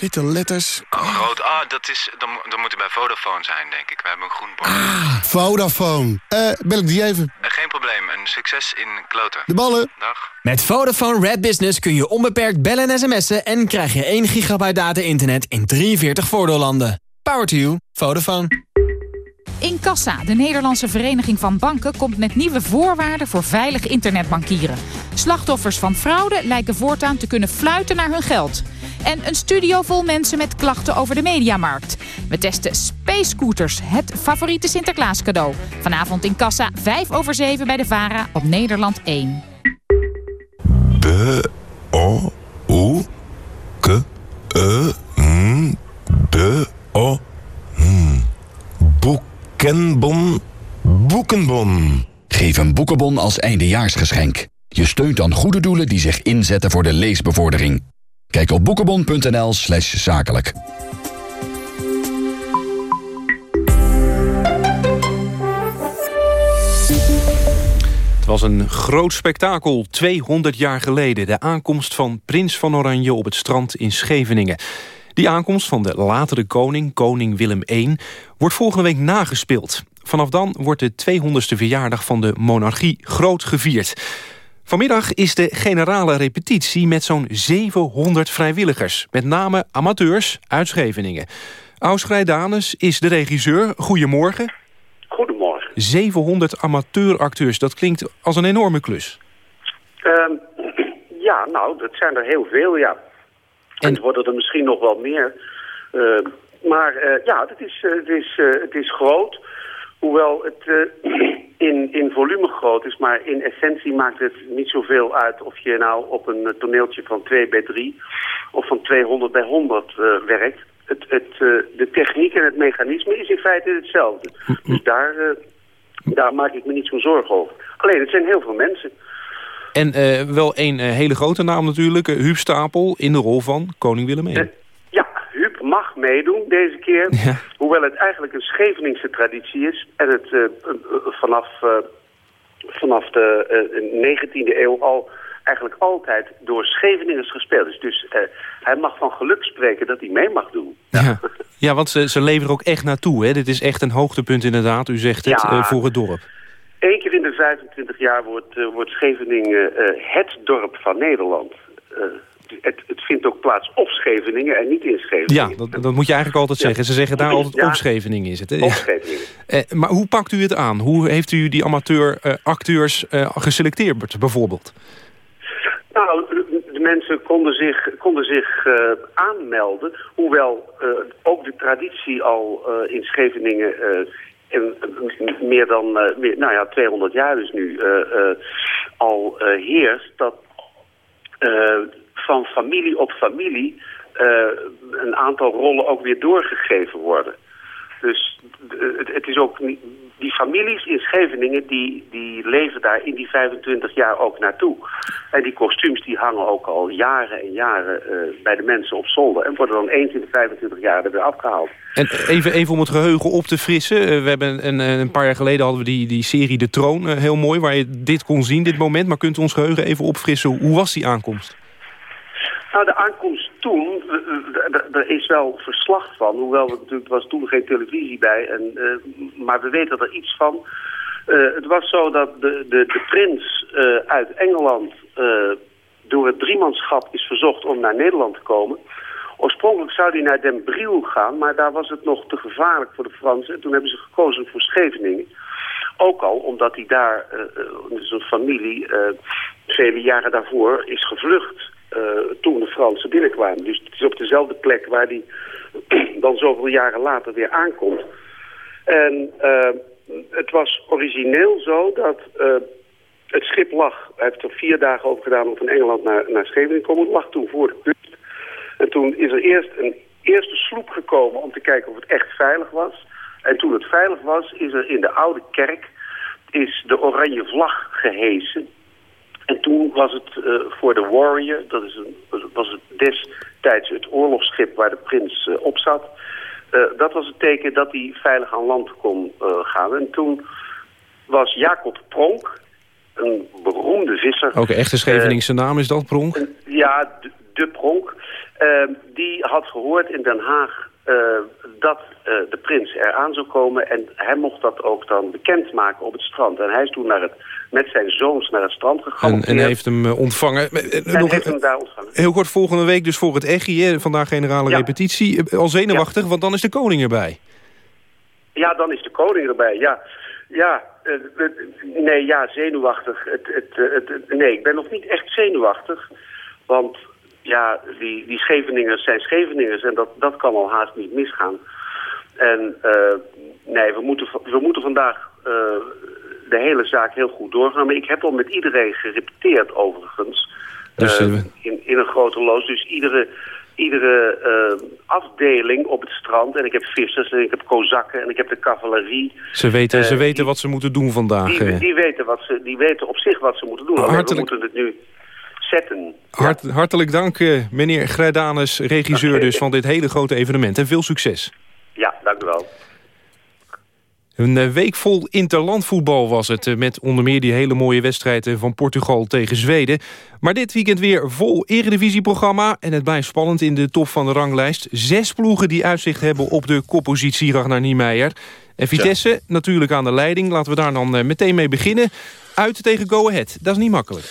witte letters. Oh, rood. Ah, dat is, dan, dan moet u bij Vodafone zijn, denk ik. We hebben een groen bord. Ah, Vodafone. Eh, bel ik die even. Eh, geen probleem. Een succes in kloten. De ballen. Dag. Met Vodafone Red Business kun je onbeperkt bellen en sms'en... en krijg je 1 gigabyte data-internet in 43 voordeellanden. Power to you. Vodafone. Incassa, de Nederlandse Vereniging van Banken, komt met nieuwe voorwaarden voor veilig internetbankieren. Slachtoffers van fraude lijken voortaan te kunnen fluiten naar hun geld. En een studio vol mensen met klachten over de mediamarkt. We testen Space Scooters, het favoriete Sinterklaas cadeau. Vanavond in Kassa, 5 over 7 bij de VARA op Nederland 1. B, O, U, K, E, N, B, O, N. Boekenbon, boekenbon. Geef een boekenbon als eindejaarsgeschenk. Je steunt dan goede doelen die zich inzetten voor de leesbevordering. Kijk op boekenbon.nl slash zakelijk. Het was een groot spektakel 200 jaar geleden. De aankomst van prins van Oranje op het strand in Scheveningen. Die aankomst van de latere koning, koning Willem I... wordt volgende week nagespeeld. Vanaf dan wordt de 200ste verjaardag van de monarchie groot gevierd. Vanmiddag is de generale repetitie met zo'n 700 vrijwilligers. Met name amateurs uit Scheveningen. Aus Grijdanus is de regisseur. Goedemorgen. Goedemorgen. 700 amateuracteurs, dat klinkt als een enorme klus. Ehm, ja, nou, dat zijn er heel veel, ja. En het worden er misschien nog wel meer. Ehm, maar eh, ja, het is, eh, het, is, eh, het is groot. Hoewel het eh, in, in volume groot is, maar in essentie maakt het niet zoveel uit of je nou op een eh, toneeltje van 2 bij 3 of van 200 bij 100 eh, werkt. Het, het, de techniek en het mechanisme is in feite hetzelfde. Dus daar, daar maak ik me niet zo'n zorgen over. Alleen, het zijn heel veel mensen. En wel een hele grote naam natuurlijk, uh, Huub Stapel... in de rol van koning Willem I. Mag meedoen deze keer. Hoewel het eigenlijk een Scheveningse traditie is. En het eh, eh, vanaf, eh, vanaf de eh, 19e eeuw al eigenlijk altijd door Scheveningers gespeeld is. Dus hij mag van geluk spreken dat hij mee mag doen. Ja, ja want ze, ze leveren ook echt naartoe. Hè? Dit is echt een hoogtepunt inderdaad, u zegt het, Ja. voor het dorp. Eén keer in de 25 jaar wordt, eh, wordt Scheveningen het dorp van Nederland. Eh, het, het vindt ook plaats op Scheveningen en niet in Scheveningen. Ja, dat, dat moet je eigenlijk altijd zeggen. Ze zeggen daar altijd Ja. op Scheveningen is het. Hè? Op Scheveningen. Eh, maar hoe pakt u het aan? Hoe heeft u die amateur-acteurs geselecteerd bijvoorbeeld? Nou, de, mensen konden zich, konden zich eh, aanmelden. Hoewel eh, ook de traditie al eh, in Scheveningen eh, in, in meer dan eh, meer, nou ja, 200 jaar dus nu eh, eh, al eh, heerst. Dat eh, van familie op familie eh, een aantal rollen ook weer doorgegeven worden. Dus eh, het, het is ook die families in Scheveningen die, die leven daar in die 25 jaar ook naartoe. En die kostuums die hangen ook al jaren en jaren eh, bij de mensen op zolder. En worden dan eens in de 25 jaar er weer afgehaald. En even, even om het geheugen op te frissen. we hebben een, een paar jaar geleden hadden we die, die serie De Troon heel mooi... waar je dit kon zien, dit moment. Maar kunt u ons geheugen even opfrissen? Hoe was die aankomst? Nou, de aankomst toen, er is wel verslag van, hoewel er natuurlijk was toen geen televisie bij, en, eh, maar we weten er iets van. Eh, het was zo dat de, de, de prins eh, uit Engeland door het driemanschap is verzocht om naar Nederland te komen. Oorspronkelijk zou hij naar Den Briel gaan, maar daar was het nog te gevaarlijk voor de Fransen. En toen hebben ze gekozen voor Scheveningen. Ook al omdat hij daar, zijn familie, vele jaren daarvoor is gevlucht toen de Fransen binnenkwamen. Dus het is op dezelfde plek waar hij dan zoveel jaren later weer aankomt. En eh, het was origineel zo dat eh, het schip lag, hij heeft er vier dagen over gedaan om van Engeland naar, naar Scheveningen te komen, het lag toen voor de kust. En toen is er eerst een eerste sloep gekomen om te kijken of het echt veilig was. En toen het veilig was, is er in de oude kerk is de oranje vlag gehesen. En toen was het eh, voor de Warrior, dat is een, was het destijds het oorlogsschip waar de prins eh, op zat. eh, dat was het teken dat hij veilig aan land kon gaan. En toen was Jacob Pronk, een beroemde visser. Ook een echte Scheveningse naam is dat, Pronk? Ja, de, de Pronk. Die had gehoord in Den Haag eh, dat eh, de prins eraan zou komen. En hij mocht dat ook dan bekendmaken op het strand. En hij is toen naar het, met zijn zoons naar het strand gegaan. En, en heeft hem eh, ontvangen. En nog heeft hem daar ontvangen. Heel kort volgende week dus voor het EGI. Vandaag generale Ja. repetitie. Al zenuwachtig, want dan is de koning erbij. Ja, dan is de koning erbij, ja. Ja, nee, ja, zenuwachtig. Het, het, het- nee, ik ben nog niet echt zenuwachtig. Want ja, die, die Scheveningers zijn Scheveningers en dat, dat kan al haast niet misgaan. En eh, nee, we moeten, we moeten vandaag eh, de hele zaak heel goed doorgaan. Maar ik heb al met iedereen gerepeteerd overigens. Dus, Eh, in, in een grote loos. Dus iedere, iedere afdeling op het strand. En ik heb vissers en ik heb kozakken en ik heb de cavalerie. Ze weten, ze weten wat ze moeten doen vandaag. Die, die, weten wat ze, die weten op zich wat ze moeten doen. We Hartelijk- moeten het nu zetten. Hart, hartelijk dank, eh, meneer Grijdanus, regisseur dus van dit hele grote evenement. En veel succes. Ja, dank u wel. Een eh, week vol interlandvoetbal was het... eh, met onder meer die hele mooie wedstrijden van Portugal tegen Zweden. Maar dit weekend weer vol eredivisieprogramma... en het blijft spannend in de top van de ranglijst. Zes ploegen die uitzicht hebben op de koppositie Ragnar Niemeyer. En Vitesse natuurlijk aan de leiding. Laten we daar dan meteen mee beginnen. Uit tegen Go Ahead, dat is niet makkelijk.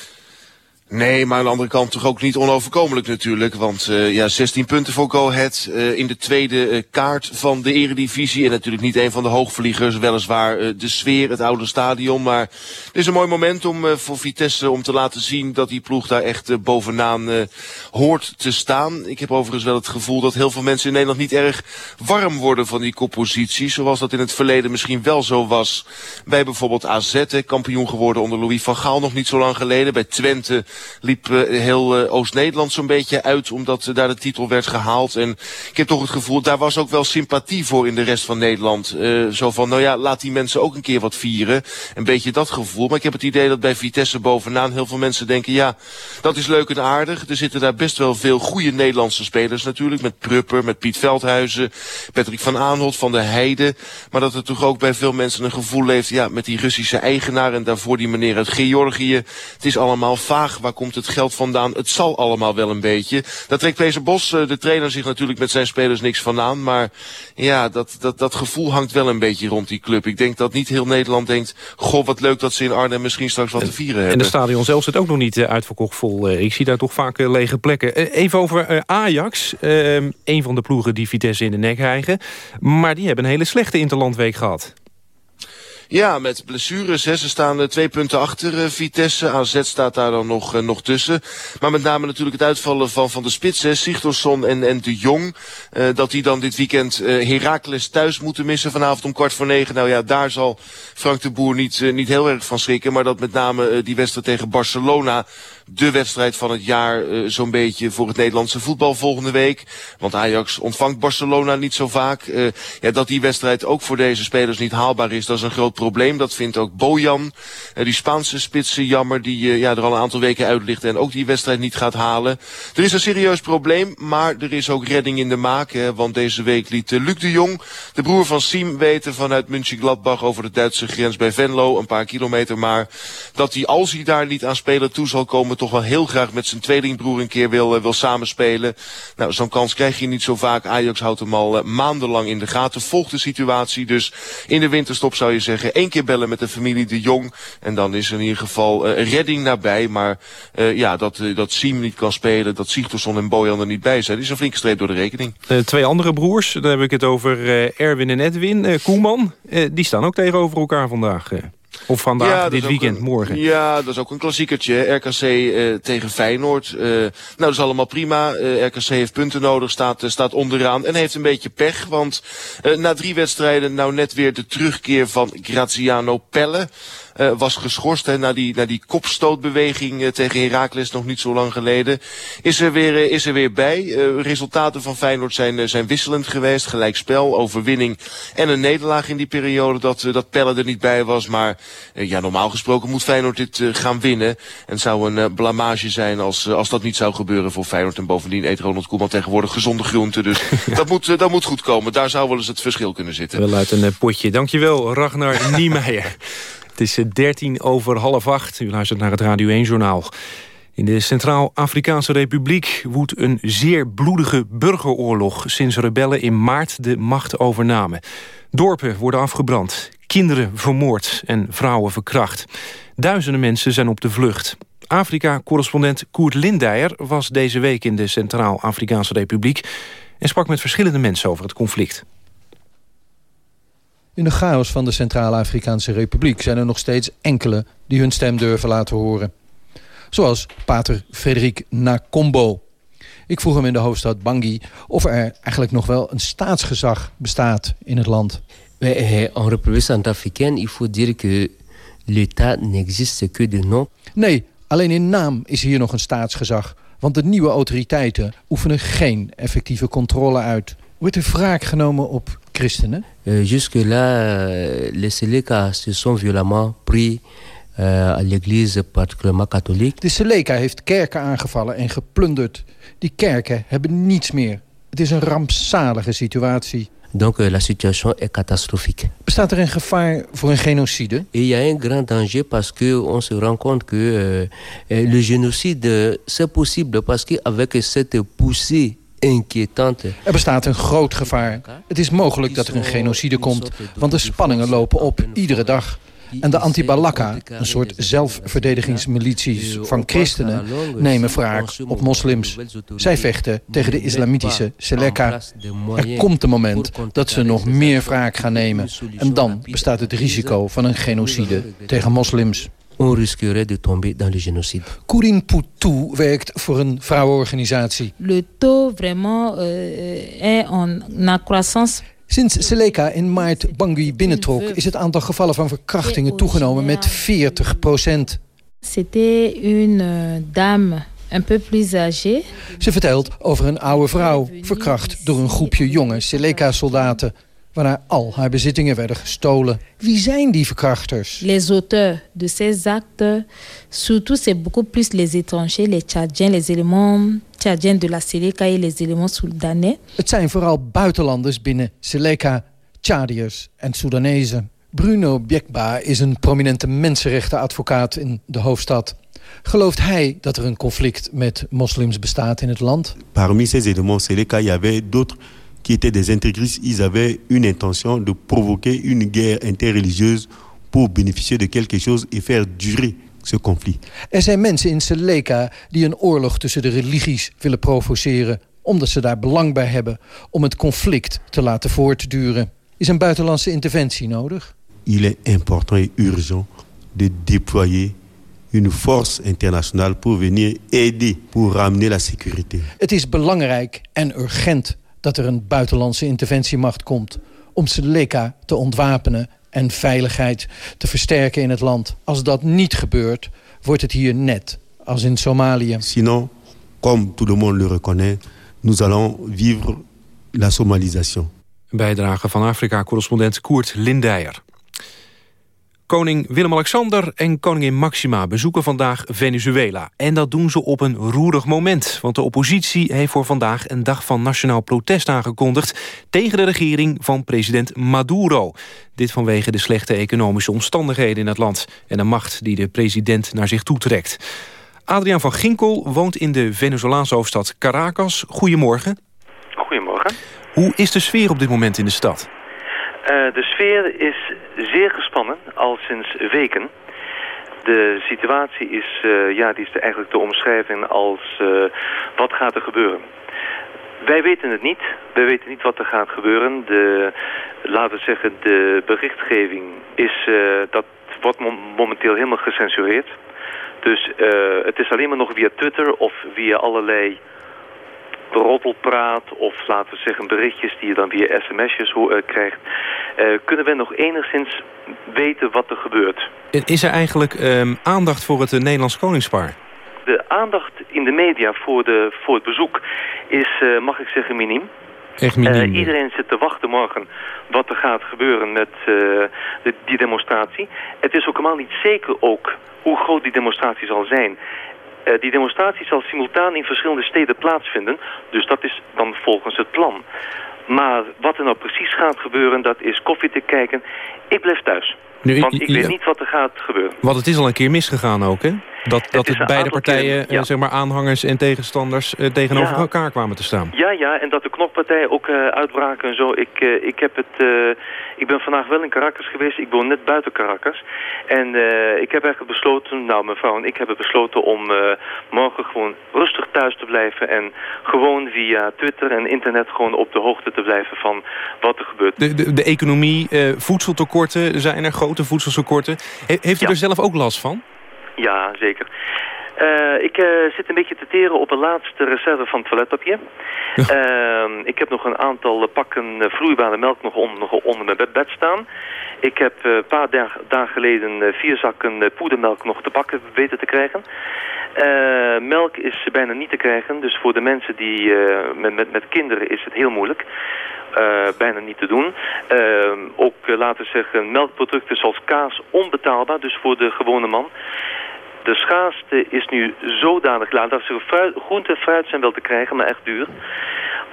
Nee, maar aan de andere kant toch ook niet onoverkomelijk natuurlijk. Want uh, ja, 16 punten voor Go Ahead uh, in de tweede uh, kaart van de eredivisie. En natuurlijk niet een van de hoogvliegers. Weliswaar de sfeer, het oude stadion. Maar het is een mooi moment om voor Vitesse om te laten zien dat die ploeg daar echt bovenaan hoort te staan. Ik heb overigens wel het gevoel dat heel veel mensen in Nederland niet erg warm worden van die koppositie. Zoals dat in het verleden misschien wel zo was. Bij bijvoorbeeld AZ, kampioen geworden onder Louis van Gaal nog niet zo lang geleden. Bij Twente liep uh, heel uh, Oost-Nederland zo'n beetje uit omdat daar de titel werd gehaald. En ik heb toch het gevoel, daar was ook wel sympathie voor in de rest van Nederland. zo van, nou ja, laat die mensen ook een keer wat vieren. Een beetje dat gevoel. Maar ik heb het idee dat bij Vitesse bovenaan heel veel mensen denken, ja, dat is leuk en aardig. Er zitten daar best wel veel goede Nederlandse spelers natuurlijk. Met Prupper, met Piet Veldhuizen, Patrick van Aanholt, Van de Heide. Maar dat er toch ook bij veel mensen een gevoel leeft, ja, met die Russische eigenaar en daarvoor die meneer uit Georgië. Het is allemaal vaag. Waar komt het geld vandaan? Het zal allemaal wel een beetje. Dat trekt Peter Bos, eh, de trainer, zich natuurlijk met zijn spelers niks van aan. Maar ja, dat, dat, dat gevoel hangt wel een beetje rond die club. Ik denk dat niet heel Nederland denkt... goh, wat leuk dat ze in Arnhem misschien straks wat te vieren hebben. En de stadion zelf zit ook nog niet eh, uitverkocht vol. Ik zie daar toch vaak lege plekken. Even over Ajax. Ehm, een van de ploegen die Vitesse in de nek hijgen. Maar die hebben een hele slechte interlandweek gehad. Ja, met blessures. Hè. Ze staan uh, twee punten achter uh, Vitesse. AZ staat daar dan nog, uh, nog tussen. Maar met name natuurlijk het uitvallen van, van de spitsen. Sigtorsson en, en de Jong. dat die dan dit weekend Heracles thuis moeten missen vanavond om kwart voor negen. Nou ja, daar zal Frank de Boer niet, niet heel erg van schrikken. Maar dat met name die wedstrijd tegen Barcelona de wedstrijd van het jaar uh, zo'n beetje voor het Nederlandse voetbal volgende week. Want Ajax ontvangt Barcelona niet zo vaak. Uh, ja, dat die wedstrijd ook voor deze spelers niet haalbaar is, dat is een groot probleem. Dat vindt ook Bojan, uh, die Spaanse spitsen, jammer, die ja, er al een aantal weken uit ligt en ook die wedstrijd niet gaat halen. Er is een serieus probleem, maar er is ook redding in de maak. Want deze week liet Luc de Jong, de broer van Siem, weten vanuit München-Gladbach over de Duitse grens bij Venlo, een paar kilometer maar, dat hij als hij daar niet aan spelen toe zal komen toch wel heel graag met zijn tweelingbroer een keer wil, uh, wil samenspelen. Nou, zo'n kans krijg je niet zo vaak. Ajax houdt hem al uh, maandenlang in de gaten. Volgt de situatie. Dus in de winterstop zou je zeggen, één keer bellen met de familie de Jong. En dan is er in ieder geval uh, redding nabij. Maar ja, dat, dat Siem niet kan spelen, dat Sigtorsson en Bojan er niet bij zijn, is een flinke streep door de rekening. twee andere broers, dan heb ik het over Erwin en Edwin. Koeman, die staan ook tegenover elkaar vandaag. Of vandaag, ja, dit weekend, een, morgen. Ja, dat is ook een klassiekertje. RKC uh, eh, tegen Feyenoord. Uh, nou, dat is allemaal prima. Uh, RKC heeft punten nodig, staat, staat onderaan. En heeft een beetje pech, want na drie wedstrijden nou net weer de terugkeer van Graziano Pelle uh, was geschorst hè, na, die, na die kopstootbeweging uh, tegen Heracles nog niet zo lang geleden. Is er weer, uh, is er weer bij. resultaten van Feyenoord zijn, zijn wisselend geweest. Gelijkspel, overwinning en een nederlaag in die periode dat, dat Pelle er niet bij was. Maar ja, normaal gesproken moet Feyenoord dit gaan winnen. En het zou een blamage zijn als, als dat niet zou gebeuren voor Feyenoord. En bovendien eet Ronald Koeman tegenwoordig gezonde groenten. Dus dat, moet, dat moet goed komen. Daar zou wel eens het verschil kunnen zitten. Wel uit een potje. Dankjewel, Ragnar Niemeyer. Het is 13 eh, over half acht. U luistert naar het Radio 1-journaal. In de Centraal-Afrikaanse Republiek woedt een zeer bloedige burgeroorlog... sinds rebellen in maart de macht overnamen. Dorpen worden afgebrand, kinderen vermoord en vrouwen verkracht. Duizenden mensen zijn op de vlucht. Afrika-correspondent Koert Lindeyer was deze week in de Centraal-Afrikaanse Republiek... en sprak met verschillende mensen over het conflict. In de chaos van de Centraal-Afrikaanse Republiek zijn er nog steeds enkele die hun stem durven laten horen. Zoals pater Frederik Nakombo. Ik vroeg hem in de hoofdstad Bangui of er eigenlijk nog wel een staatsgezag bestaat in het land. En République Centrafricaine, il faut dire que l'État n'existe que de nom. Nee, alleen in naam is hier nog een staatsgezag. Want de nieuwe autoriteiten oefenen geen effectieve controle uit. Wordt er wraak genomen op christenen? Uh, Jusque-là, euh, les Seleka se sont violemment pris uh, à l'église particulièrement catholique. De Seleka heeft kerken aangevallen en geplunderd. Die kerken hebben niets meer. Het is een rampzalige situatie. Donc euh, la situation est catastrophique. Bestaat er een gevaar voor een genocide? Et il y a un grand danger parce que on se rend compte que euh, euh le génocide c'est possible parce que avec cette poussée er bestaat een groot gevaar. Het is mogelijk dat er een genocide komt, want de spanningen lopen op, iedere dag. En de Anti-Balaka, een soort zelfverdedigingsmilities van christenen, nemen wraak op moslims. Zij vechten tegen de islamitische Seleka. Er komt een moment dat ze nog meer wraak gaan nemen. En dan bestaat het risico van een genocide tegen moslims. On risquerait de tomber dans le génocide. Corinne Poutou werkt voor een vrouwenorganisatie. Le taux vraiment euh, est en accroissance. Sinds Seleka in maart Bangui binnentrok... is het aantal gevallen van verkrachtingen toegenomen met 40 procent. C'était une euh, dame un peu plus âgée. Ze vertelt over een oude vrouw, verkracht door een groepje jonge Seleka-soldaten... waarna al haar bezittingen werden gestolen. Wie zijn die verkrachters? Les auteurs de ces actes, surtout c'est beaucoup plus les étrangers, les Tchadiens, les éléments Tchadiens de la Seleka et les éléments soudanais. Het zijn vooral buitenlanders binnen Seleka, Tchadiërs en Soedanezen. Bruno Biekba is een prominente mensenrechtenadvocaat in de hoofdstad. Gelooft hij dat er een conflict met moslims bestaat in het land? Parmi ces éléments Seleka, il y avait d'autres qui étaient des intégristes. Ils avaient une intention de provoquer une guerre interreligieuse pour bénéficier de quelque chose et faire durer ce conflit. Er zijn mensen in Seleka die een oorlog tussen de religies willen provoceren... omdat ze daar belang bij hebben om het conflict te laten voortduren. Is een buitenlandse interventie nodig? Il est important et urgent de déployer une force internationale pour venir aider, pour ramener la sécurité. Het is belangrijk en urgent dat er een buitenlandse interventiemacht komt... om Seleka te ontwapenen en veiligheid te versterken in het land. Als dat niet gebeurt, wordt het hier net als in Somalië. Sinon, comme tout le monde le reconnaît, nous allons vivre la somalisation. Een bijdrage van Afrika-correspondent Koert Lindijer. Koning Willem-Alexander en koningin Maxima bezoeken vandaag Venezuela. En dat doen ze op een roerig moment. Want de oppositie heeft voor vandaag een dag van nationaal protest aangekondigd... tegen de regering van president Maduro. Dit vanwege de slechte economische omstandigheden in het land... en de macht die de president naar zich toetrekt. Adriaan van Ginkel woont in de Venezolaanse hoofdstad Caracas. Goedemorgen. Goedemorgen. Hoe is de sfeer op dit moment in de stad? Uh, de sfeer is zeer gespannen, al sinds weken. De situatie is, uh, ja, die is eigenlijk te omschrijven als uh, wat gaat er gebeuren. Wij weten het niet. Wij weten niet wat er gaat gebeuren. De, laten we zeggen, de berichtgeving is, dat wordt momenteel helemaal gecensureerd. Dus het is alleen maar nog via Twitter of via allerlei roddelpraat of laten we zeggen berichtjes die je dan via sms'jes uh, krijgt, uh, kunnen we nog enigszins weten wat er gebeurt. Is er eigenlijk um, aandacht voor het uh, Nederlands koningspaar? De aandacht in de media voor, de, voor het bezoek is, mag ik zeggen, miniem. Echt miniem. iedereen zit te wachten morgen wat er gaat gebeuren met de, die demonstratie. Het is ook helemaal niet zeker ook hoe groot die demonstratie zal zijn. Uh, die demonstratie zal simultaan in verschillende steden plaatsvinden. Dus dat is dan volgens het plan. Maar wat er nou precies gaat gebeuren, dat is koffie te kijken. Ik blijf thuis. Nu, want ik weet niet wat er gaat gebeuren. Want het is al een keer misgegaan ook, hè? Dat, dat het beide partijen, keer, ja. zeg maar aanhangers en tegenstanders, uh, tegenover ja. elkaar kwamen te staan. Ja, ja, en dat de knokpartijen ook uh, uitbraken en zo. Ik, uh, ik, heb het, ik ben vandaag wel in Caracas geweest. Ik woon net buiten Caracas. En ik heb eigenlijk besloten, nou mijn vrouw en ik hebben besloten om morgen gewoon rustig thuis te blijven. En gewoon via Twitter en internet gewoon op de hoogte te blijven van wat er gebeurt. De, de, de economie, voedseltekorten, zijn er grote voedseltekorten. He, heeft u ja. er zelf ook last van? Ja, zeker. Uh, ik uh, zit een beetje te teren op een laatste reserve van toiletpapier. uh, ik heb nog een aantal pakken vloeibare melk nog, on, nog onder mijn bed, bed staan. Ik heb een paar dagen dag geleden vier zakken poedermelk nog te pakken weten te krijgen. melk is bijna niet te krijgen, dus voor de mensen die met, met, met kinderen is het heel moeilijk. Uh, bijna niet te doen. Uh, ook uh, laten we zeggen melkproducten zoals kaas onbetaalbaar, dus voor de gewone man. De schaarste is nu zodanig laag dat ze fruit, groente en fruit zijn wel te krijgen, maar echt duur.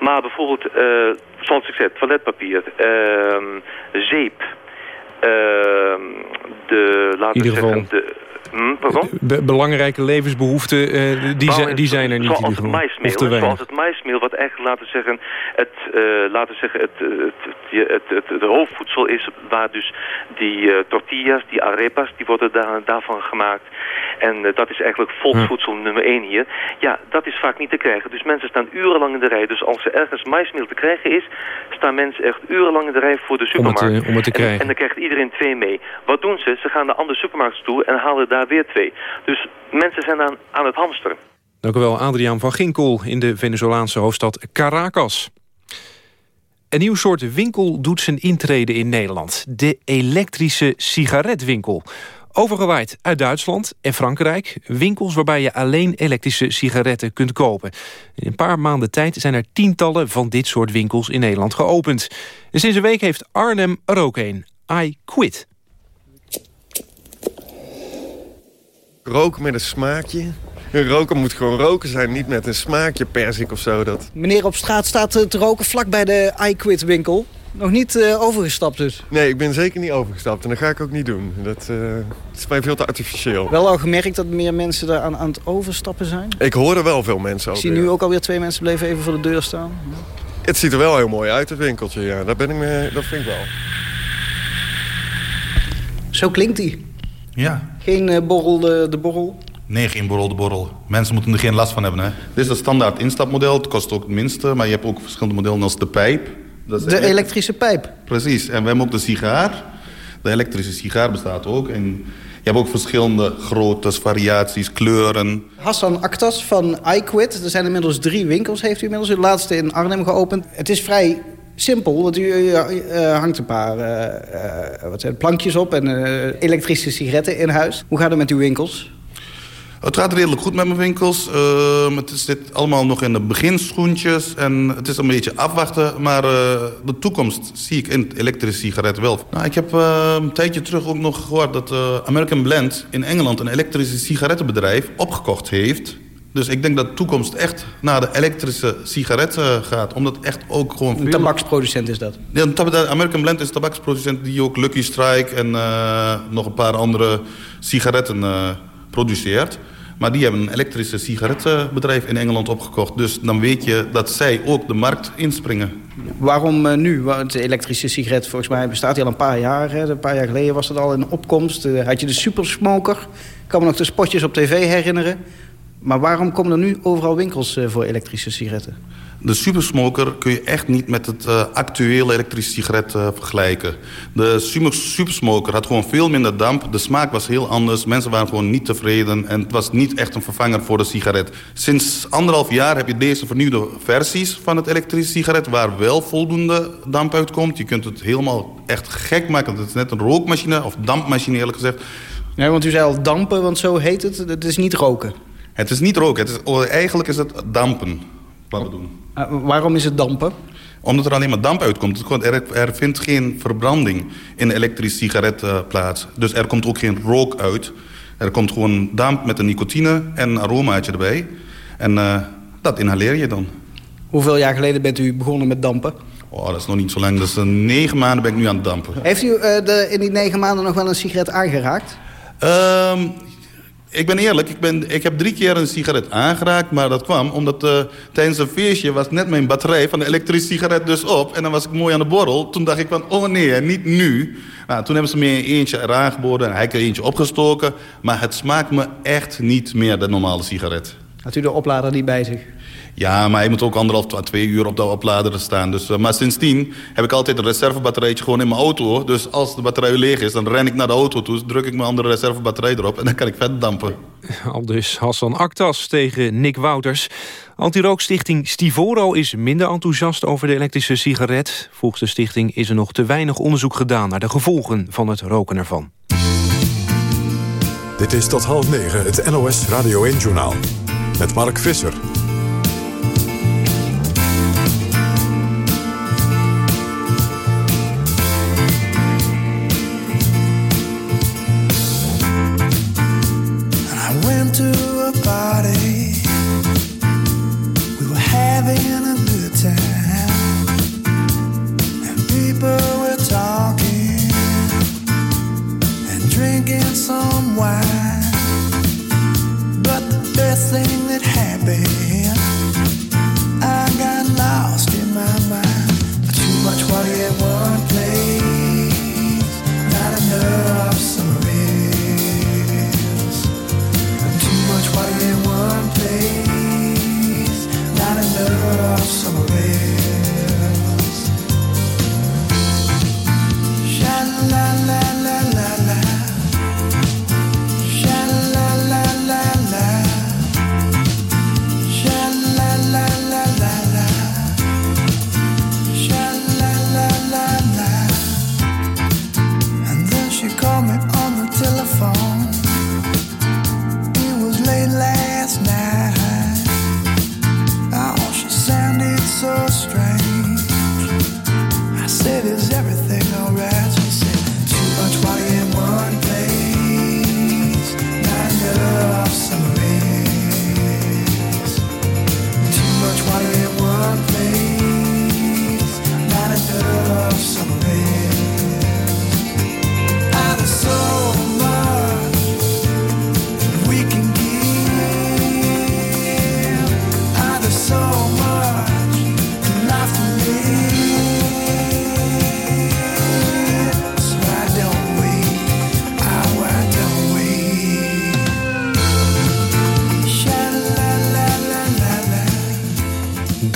Maar bijvoorbeeld, zoals ik zei, toiletpapier, ehm, zeep, ehm, de, laten we zeggen, de, Hm? Be- belangrijke levensbehoeften, eh, die, zijn, die zijn er niet zoals het maismeel, te weinig. zoals het maismeel, wat eigenlijk laten zeggen, het, eh, laten zeggen, het, eh, het, het, het, hoofdvoedsel is waar dus die tortillas, die arepas, die worden daar, daarvan gemaakt. En dat is eigenlijk volksvoedsel nummer één hier. Ja, dat is vaak niet te krijgen. Dus mensen staan urenlang in de rij. Dus als er ergens maismeel te krijgen is, staan mensen echt urenlang in de rij voor de Om het, supermarkt. om het te En- krijgen. En, dan krijgt iedereen twee mee. Wat doen ze? Ze gaan naar andere supermarkten toe en halen daar weer twee. Dus mensen zijn aan, aan het hamsteren. Dank u wel, Adriaan van Ginkel in de Venezolaanse hoofdstad Caracas. Een nieuw soort winkel doet zijn intrede in Nederland. De elektrische sigaretwinkel. Overgewaaid uit Duitsland en Frankrijk. Winkels waarbij je alleen elektrische sigaretten kunt kopen. In een paar maanden tijd zijn er tientallen van dit soort winkels in Nederland geopend. En sinds een week heeft Arnhem er ook een. I Quit. Roken met een smaakje. Een roker moet gewoon roken zijn, niet met een smaakje persik of zo. Dat. Meneer op straat staat eh, te roken vlak bij de iQuit winkel. Nog niet eh, overgestapt dus. Nee, ik ben zeker niet overgestapt en dat ga ik ook niet doen. Dat eh, is mij veel te artificieel. Wel al gemerkt dat meer mensen daar aan, aan het overstappen zijn. Ik hoor er wel veel mensen Ik over. zie nu ook alweer twee mensen bleven even voor de deur staan. Het ziet er wel heel mooi uit, het winkeltje. Ja, dat, ben ik dat vind ik wel. Zo klinkt die. Ja. Geen eh, borrel de, de borrel. Nee, geen borrel de borrel. Mensen moeten er geen last van hebben. Hè. Dit is het standaard instapmodel. Het kost ook het minste. Maar je hebt ook verschillende modellen als de pijp. Dat is De elektrische pijp. Precies. En we hebben ook de sigaar. De elektrische sigaar bestaat ook. En je hebt ook verschillende groottes, variaties, kleuren. Hassan Aktas van iQuit. Er zijn inmiddels drie winkels, heeft u inmiddels. De laatste in Arnhem geopend. Het is vrij simpel, want u eh, hangt een paar eh, eh, wat zijn plankjes op... en elektrische sigaretten in huis. Hoe gaat het met uw winkels? Het gaat redelijk goed met mijn winkels. Ehm, het zit allemaal nog in de beginschoentjes. En het is een beetje afwachten. Maar de toekomst zie ik in elektrische sigaret wel. Nou, ik heb een tijdje terug ook nog gehoord dat American Blend in Engeland... een elektrische sigarettenbedrijf opgekocht heeft. Dus ik denk dat de toekomst echt naar de elektrische sigaretten gaat. Omdat echt ook gewoon... Een tabaksproducent is dat. Ja, de American Blend is een tabaksproducent die ook Lucky Strike en eh, nog een paar andere sigaretten eh, produceert. Maar die hebben een elektrische sigarettenbedrijf in Engeland opgekocht. Dus dan weet je dat zij ook de markt inspringen. Waarom eh, nu? Want de elektrische sigaret volgens mij bestaat die al een paar jaar. Hè. Een paar jaar geleden was het al in opkomst. Had je de supersmoker. Ik kan me nog de spotjes op tv herinneren. Maar waarom komen er nu overal winkels eh, voor elektrische sigaretten? De supersmoker kun je echt niet met het eh, actuele elektrische sigaret eh, vergelijken. De super- supersmoker had gewoon veel minder damp. De smaak was heel anders. Mensen waren gewoon niet tevreden. En het was niet echt een vervanger voor de sigaret. Sinds anderhalf jaar heb je deze vernieuwde versies van het elektrische sigaret... waar wel voldoende damp uitkomt. Je kunt het helemaal echt gek maken. Het is net een rookmachine of dampmachine eerlijk gezegd. Nee, want u zei al dampen, want zo heet het. Het is niet roken. Het is niet roken. Het is, eigenlijk is het dampen wat we doen. Eh, waarom is het dampen? Omdat er alleen maar damp uitkomt. Er, er vindt geen verbranding in een elektrische sigaret eh, plaats. Dus er komt ook geen rook uit. Er komt gewoon damp met een nicotine en een aromaatje erbij. En eh, dat inhaleer je dan. Hoeveel jaar geleden bent u begonnen met dampen? Oh, dat is nog niet zo lang. Dus uh, negen maanden ben ik nu aan het dampen. Heeft u eh, de, in die negen maanden nog wel een sigaret aangeraakt? Ehm, ik ben eerlijk, ik, ben, ik heb drie keer een sigaret aangeraakt. Maar dat kwam omdat eh, tijdens een feestje was net mijn batterij van de elektrische sigaret dus op. En dan was ik mooi aan de borrel. Toen dacht ik van, oh nee, niet nu. Nou, toen hebben ze me eentje eraan geboden en hij er eentje opgestoken. Maar het smaakt me echt niet meer, de normale sigaret. Had u de oplader niet bij zich? Ja, maar hij moet ook anderhalf tot twee uur op de oplader staan. Dus, uh, maar sindsdien heb ik altijd een reservebatterijtje gewoon in mijn auto. Dus als de batterij leeg is, dan ren ik naar de auto toe... druk ik mijn andere reservebatterij erop en dan kan ik verder dampen. Al dus Hassan Aktas tegen Nick Wouters. Antirookstichting Stivoro is minder enthousiast over de elektrische sigaret. Volgens de stichting is er nog te weinig onderzoek gedaan... naar de gevolgen van het roken ervan. Dit is tot half negen het NOS Radio 1-journaal. Met Mark Visser. same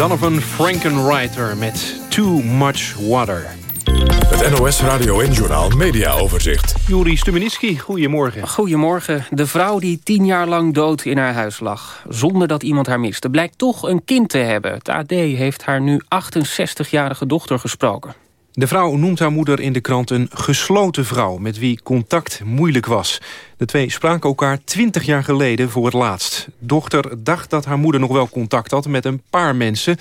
Donovan Frankenreiter met Too Much Water. Het NOS Radio en Journal Media Overzicht. Juri Stubenitski, goedemorgen. Goedemorgen. De vrouw die tien jaar lang dood in haar huis lag... zonder dat iemand haar miste, blijkt toch een kind te hebben. Het AD heeft haar nu 68-jarige dochter gesproken. De vrouw noemt haar moeder in de krant een gesloten vrouw... met wie contact moeilijk was. De twee spraken elkaar twintig jaar geleden voor het laatst. Dochter dacht dat haar moeder nog wel contact had met een paar mensen...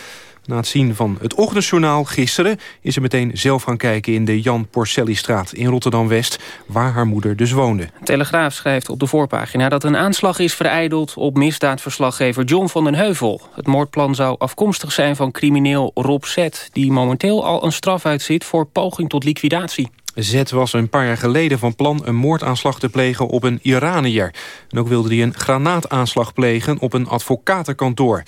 Na het zien van het ochtendjournaal gisteren... is ze meteen zelf gaan kijken in de Jan Porcelli-straat in Rotterdam-West... waar haar moeder dus woonde. Telegraaf schrijft op de voorpagina dat een aanslag is vereideld... op misdaadverslaggever John van den Heuvel. Het moordplan zou afkomstig zijn van crimineel Rob Z... die momenteel al een straf uitzit voor poging tot liquidatie. Z was een paar jaar geleden van plan een moordaanslag te plegen op een Iranier. En ook wilde hij een granaataanslag plegen op een advocatenkantoor.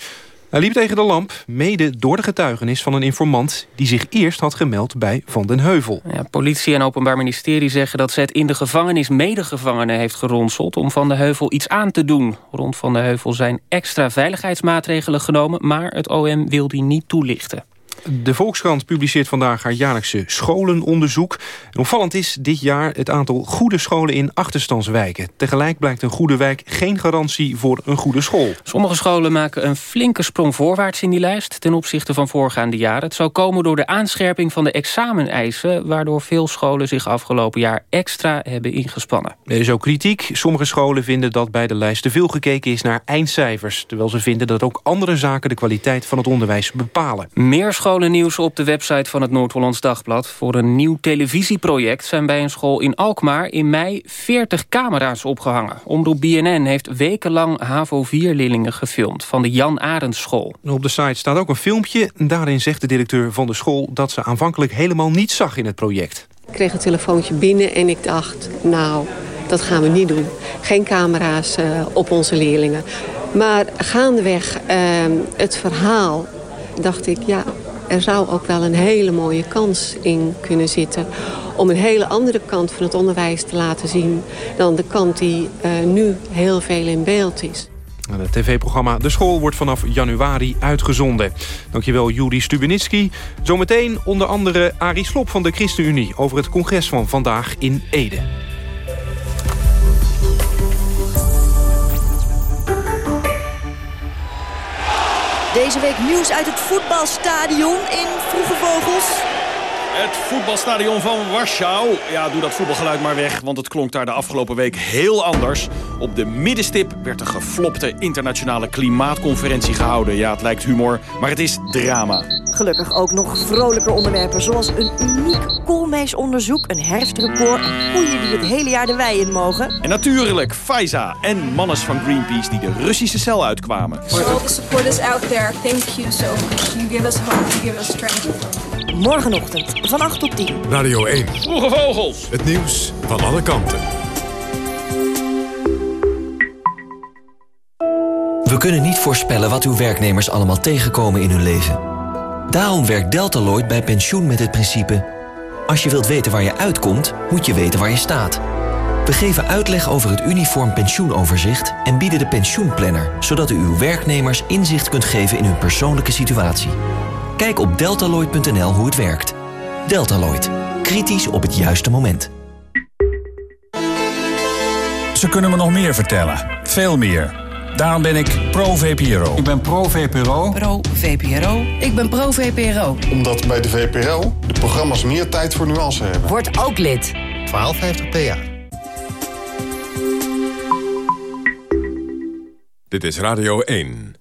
Hij liep tegen de lamp, mede door de getuigenis van een informant... die zich eerst had gemeld bij Van den Heuvel. Ja, politie en Openbaar Ministerie zeggen dat Zet in de gevangenis... medegevangenen heeft geronseld om Van den Heuvel iets aan te doen. Rond Van den Heuvel zijn extra veiligheidsmaatregelen genomen... maar het OM wil die niet toelichten. De Volkskrant publiceert vandaag haar jaarlijkse scholenonderzoek. En opvallend is dit jaar het aantal goede scholen in achterstandswijken. Tegelijk blijkt een goede wijk geen garantie voor een goede school. Sommige scholen maken een flinke sprong voorwaarts in die lijst... ten opzichte van voorgaande jaren. Het zou komen door de aanscherping van de exameneisen... waardoor veel scholen zich afgelopen jaar extra hebben ingespannen. Er is ook kritiek. Sommige scholen vinden dat bij de lijst te veel gekeken is naar eindcijfers. Terwijl ze vinden dat ook andere zaken de kwaliteit van het onderwijs bepalen. Meer scholennieuws op de website van het Noord-Hollands Dagblad. Voor een nieuw televisieproject zijn bij een school in Alkmaar in mei 40 camera's opgehangen. Omroep BNN heeft wekenlang HAVO-4-leerlingen gefilmd van de Jan Arends school. Op de site staat ook een filmpje. Daarin zegt de directeur van de school dat ze aanvankelijk helemaal niets zag in het project. Ik kreeg een telefoontje binnen en ik dacht, nou, dat gaan we niet doen. Geen camera's uh, op onze leerlingen. Maar gaandeweg uh, het verhaal dacht ik, ja, er zou ook wel een hele mooie kans in kunnen zitten... om een hele andere kant van het onderwijs te laten zien... dan de kant die uh, nu heel veel in beeld is. Het tv-programma De School wordt vanaf januari uitgezonden. Dankjewel Juri Stubenitski. Zometeen onder andere Arie Slop van de ChristenUnie... over het congres van vandaag in Ede. Deze week nieuws uit het voetbalstadion in Vroege Vogels. Het voetbalstadion van Warschau. Ja, doe dat voetbalgeluid maar weg, want het klonk daar de afgelopen week heel anders. Op de middenstip werd een geflopte internationale klimaatconferentie gehouden. Ja, het lijkt humor, maar het is drama. Gelukkig ook nog vrolijker onderwerpen, zoals een uniek koolmeesonderzoek, een herfstrecord en koeien die het hele jaar de wei in mogen. En natuurlijk Faiza en Mannes van Greenpeace die de Russische cel uitkwamen. For all the supporters out there, thank you so much. You give us hope, you give us strength. Morgenochtend van 8 tot 10. Radio 1. Vroege Vogels. Het nieuws van alle kanten. We kunnen niet voorspellen wat uw werknemers allemaal tegenkomen in hun leven. Daarom werkt Deltaloid bij pensioen met het principe... als je wilt weten waar je uitkomt, moet je weten waar je staat. We geven uitleg over het uniform pensioenoverzicht... en bieden de pensioenplanner... zodat u uw werknemers inzicht kunt geven in hun persoonlijke situatie. Kijk op deltaloid.nl hoe het werkt. Deltaloid. Kritisch op het juiste moment. Ze kunnen me nog meer vertellen. Veel meer. Daarom ben ik pro-VPRO. Ik ben pro-VPRO. Pro-VPRO. Ik ben pro-VPRO. Omdat bij de VPRO de programma's meer tijd voor nuance hebben. Word ook lid. 1250 PA. Dit is Radio 1.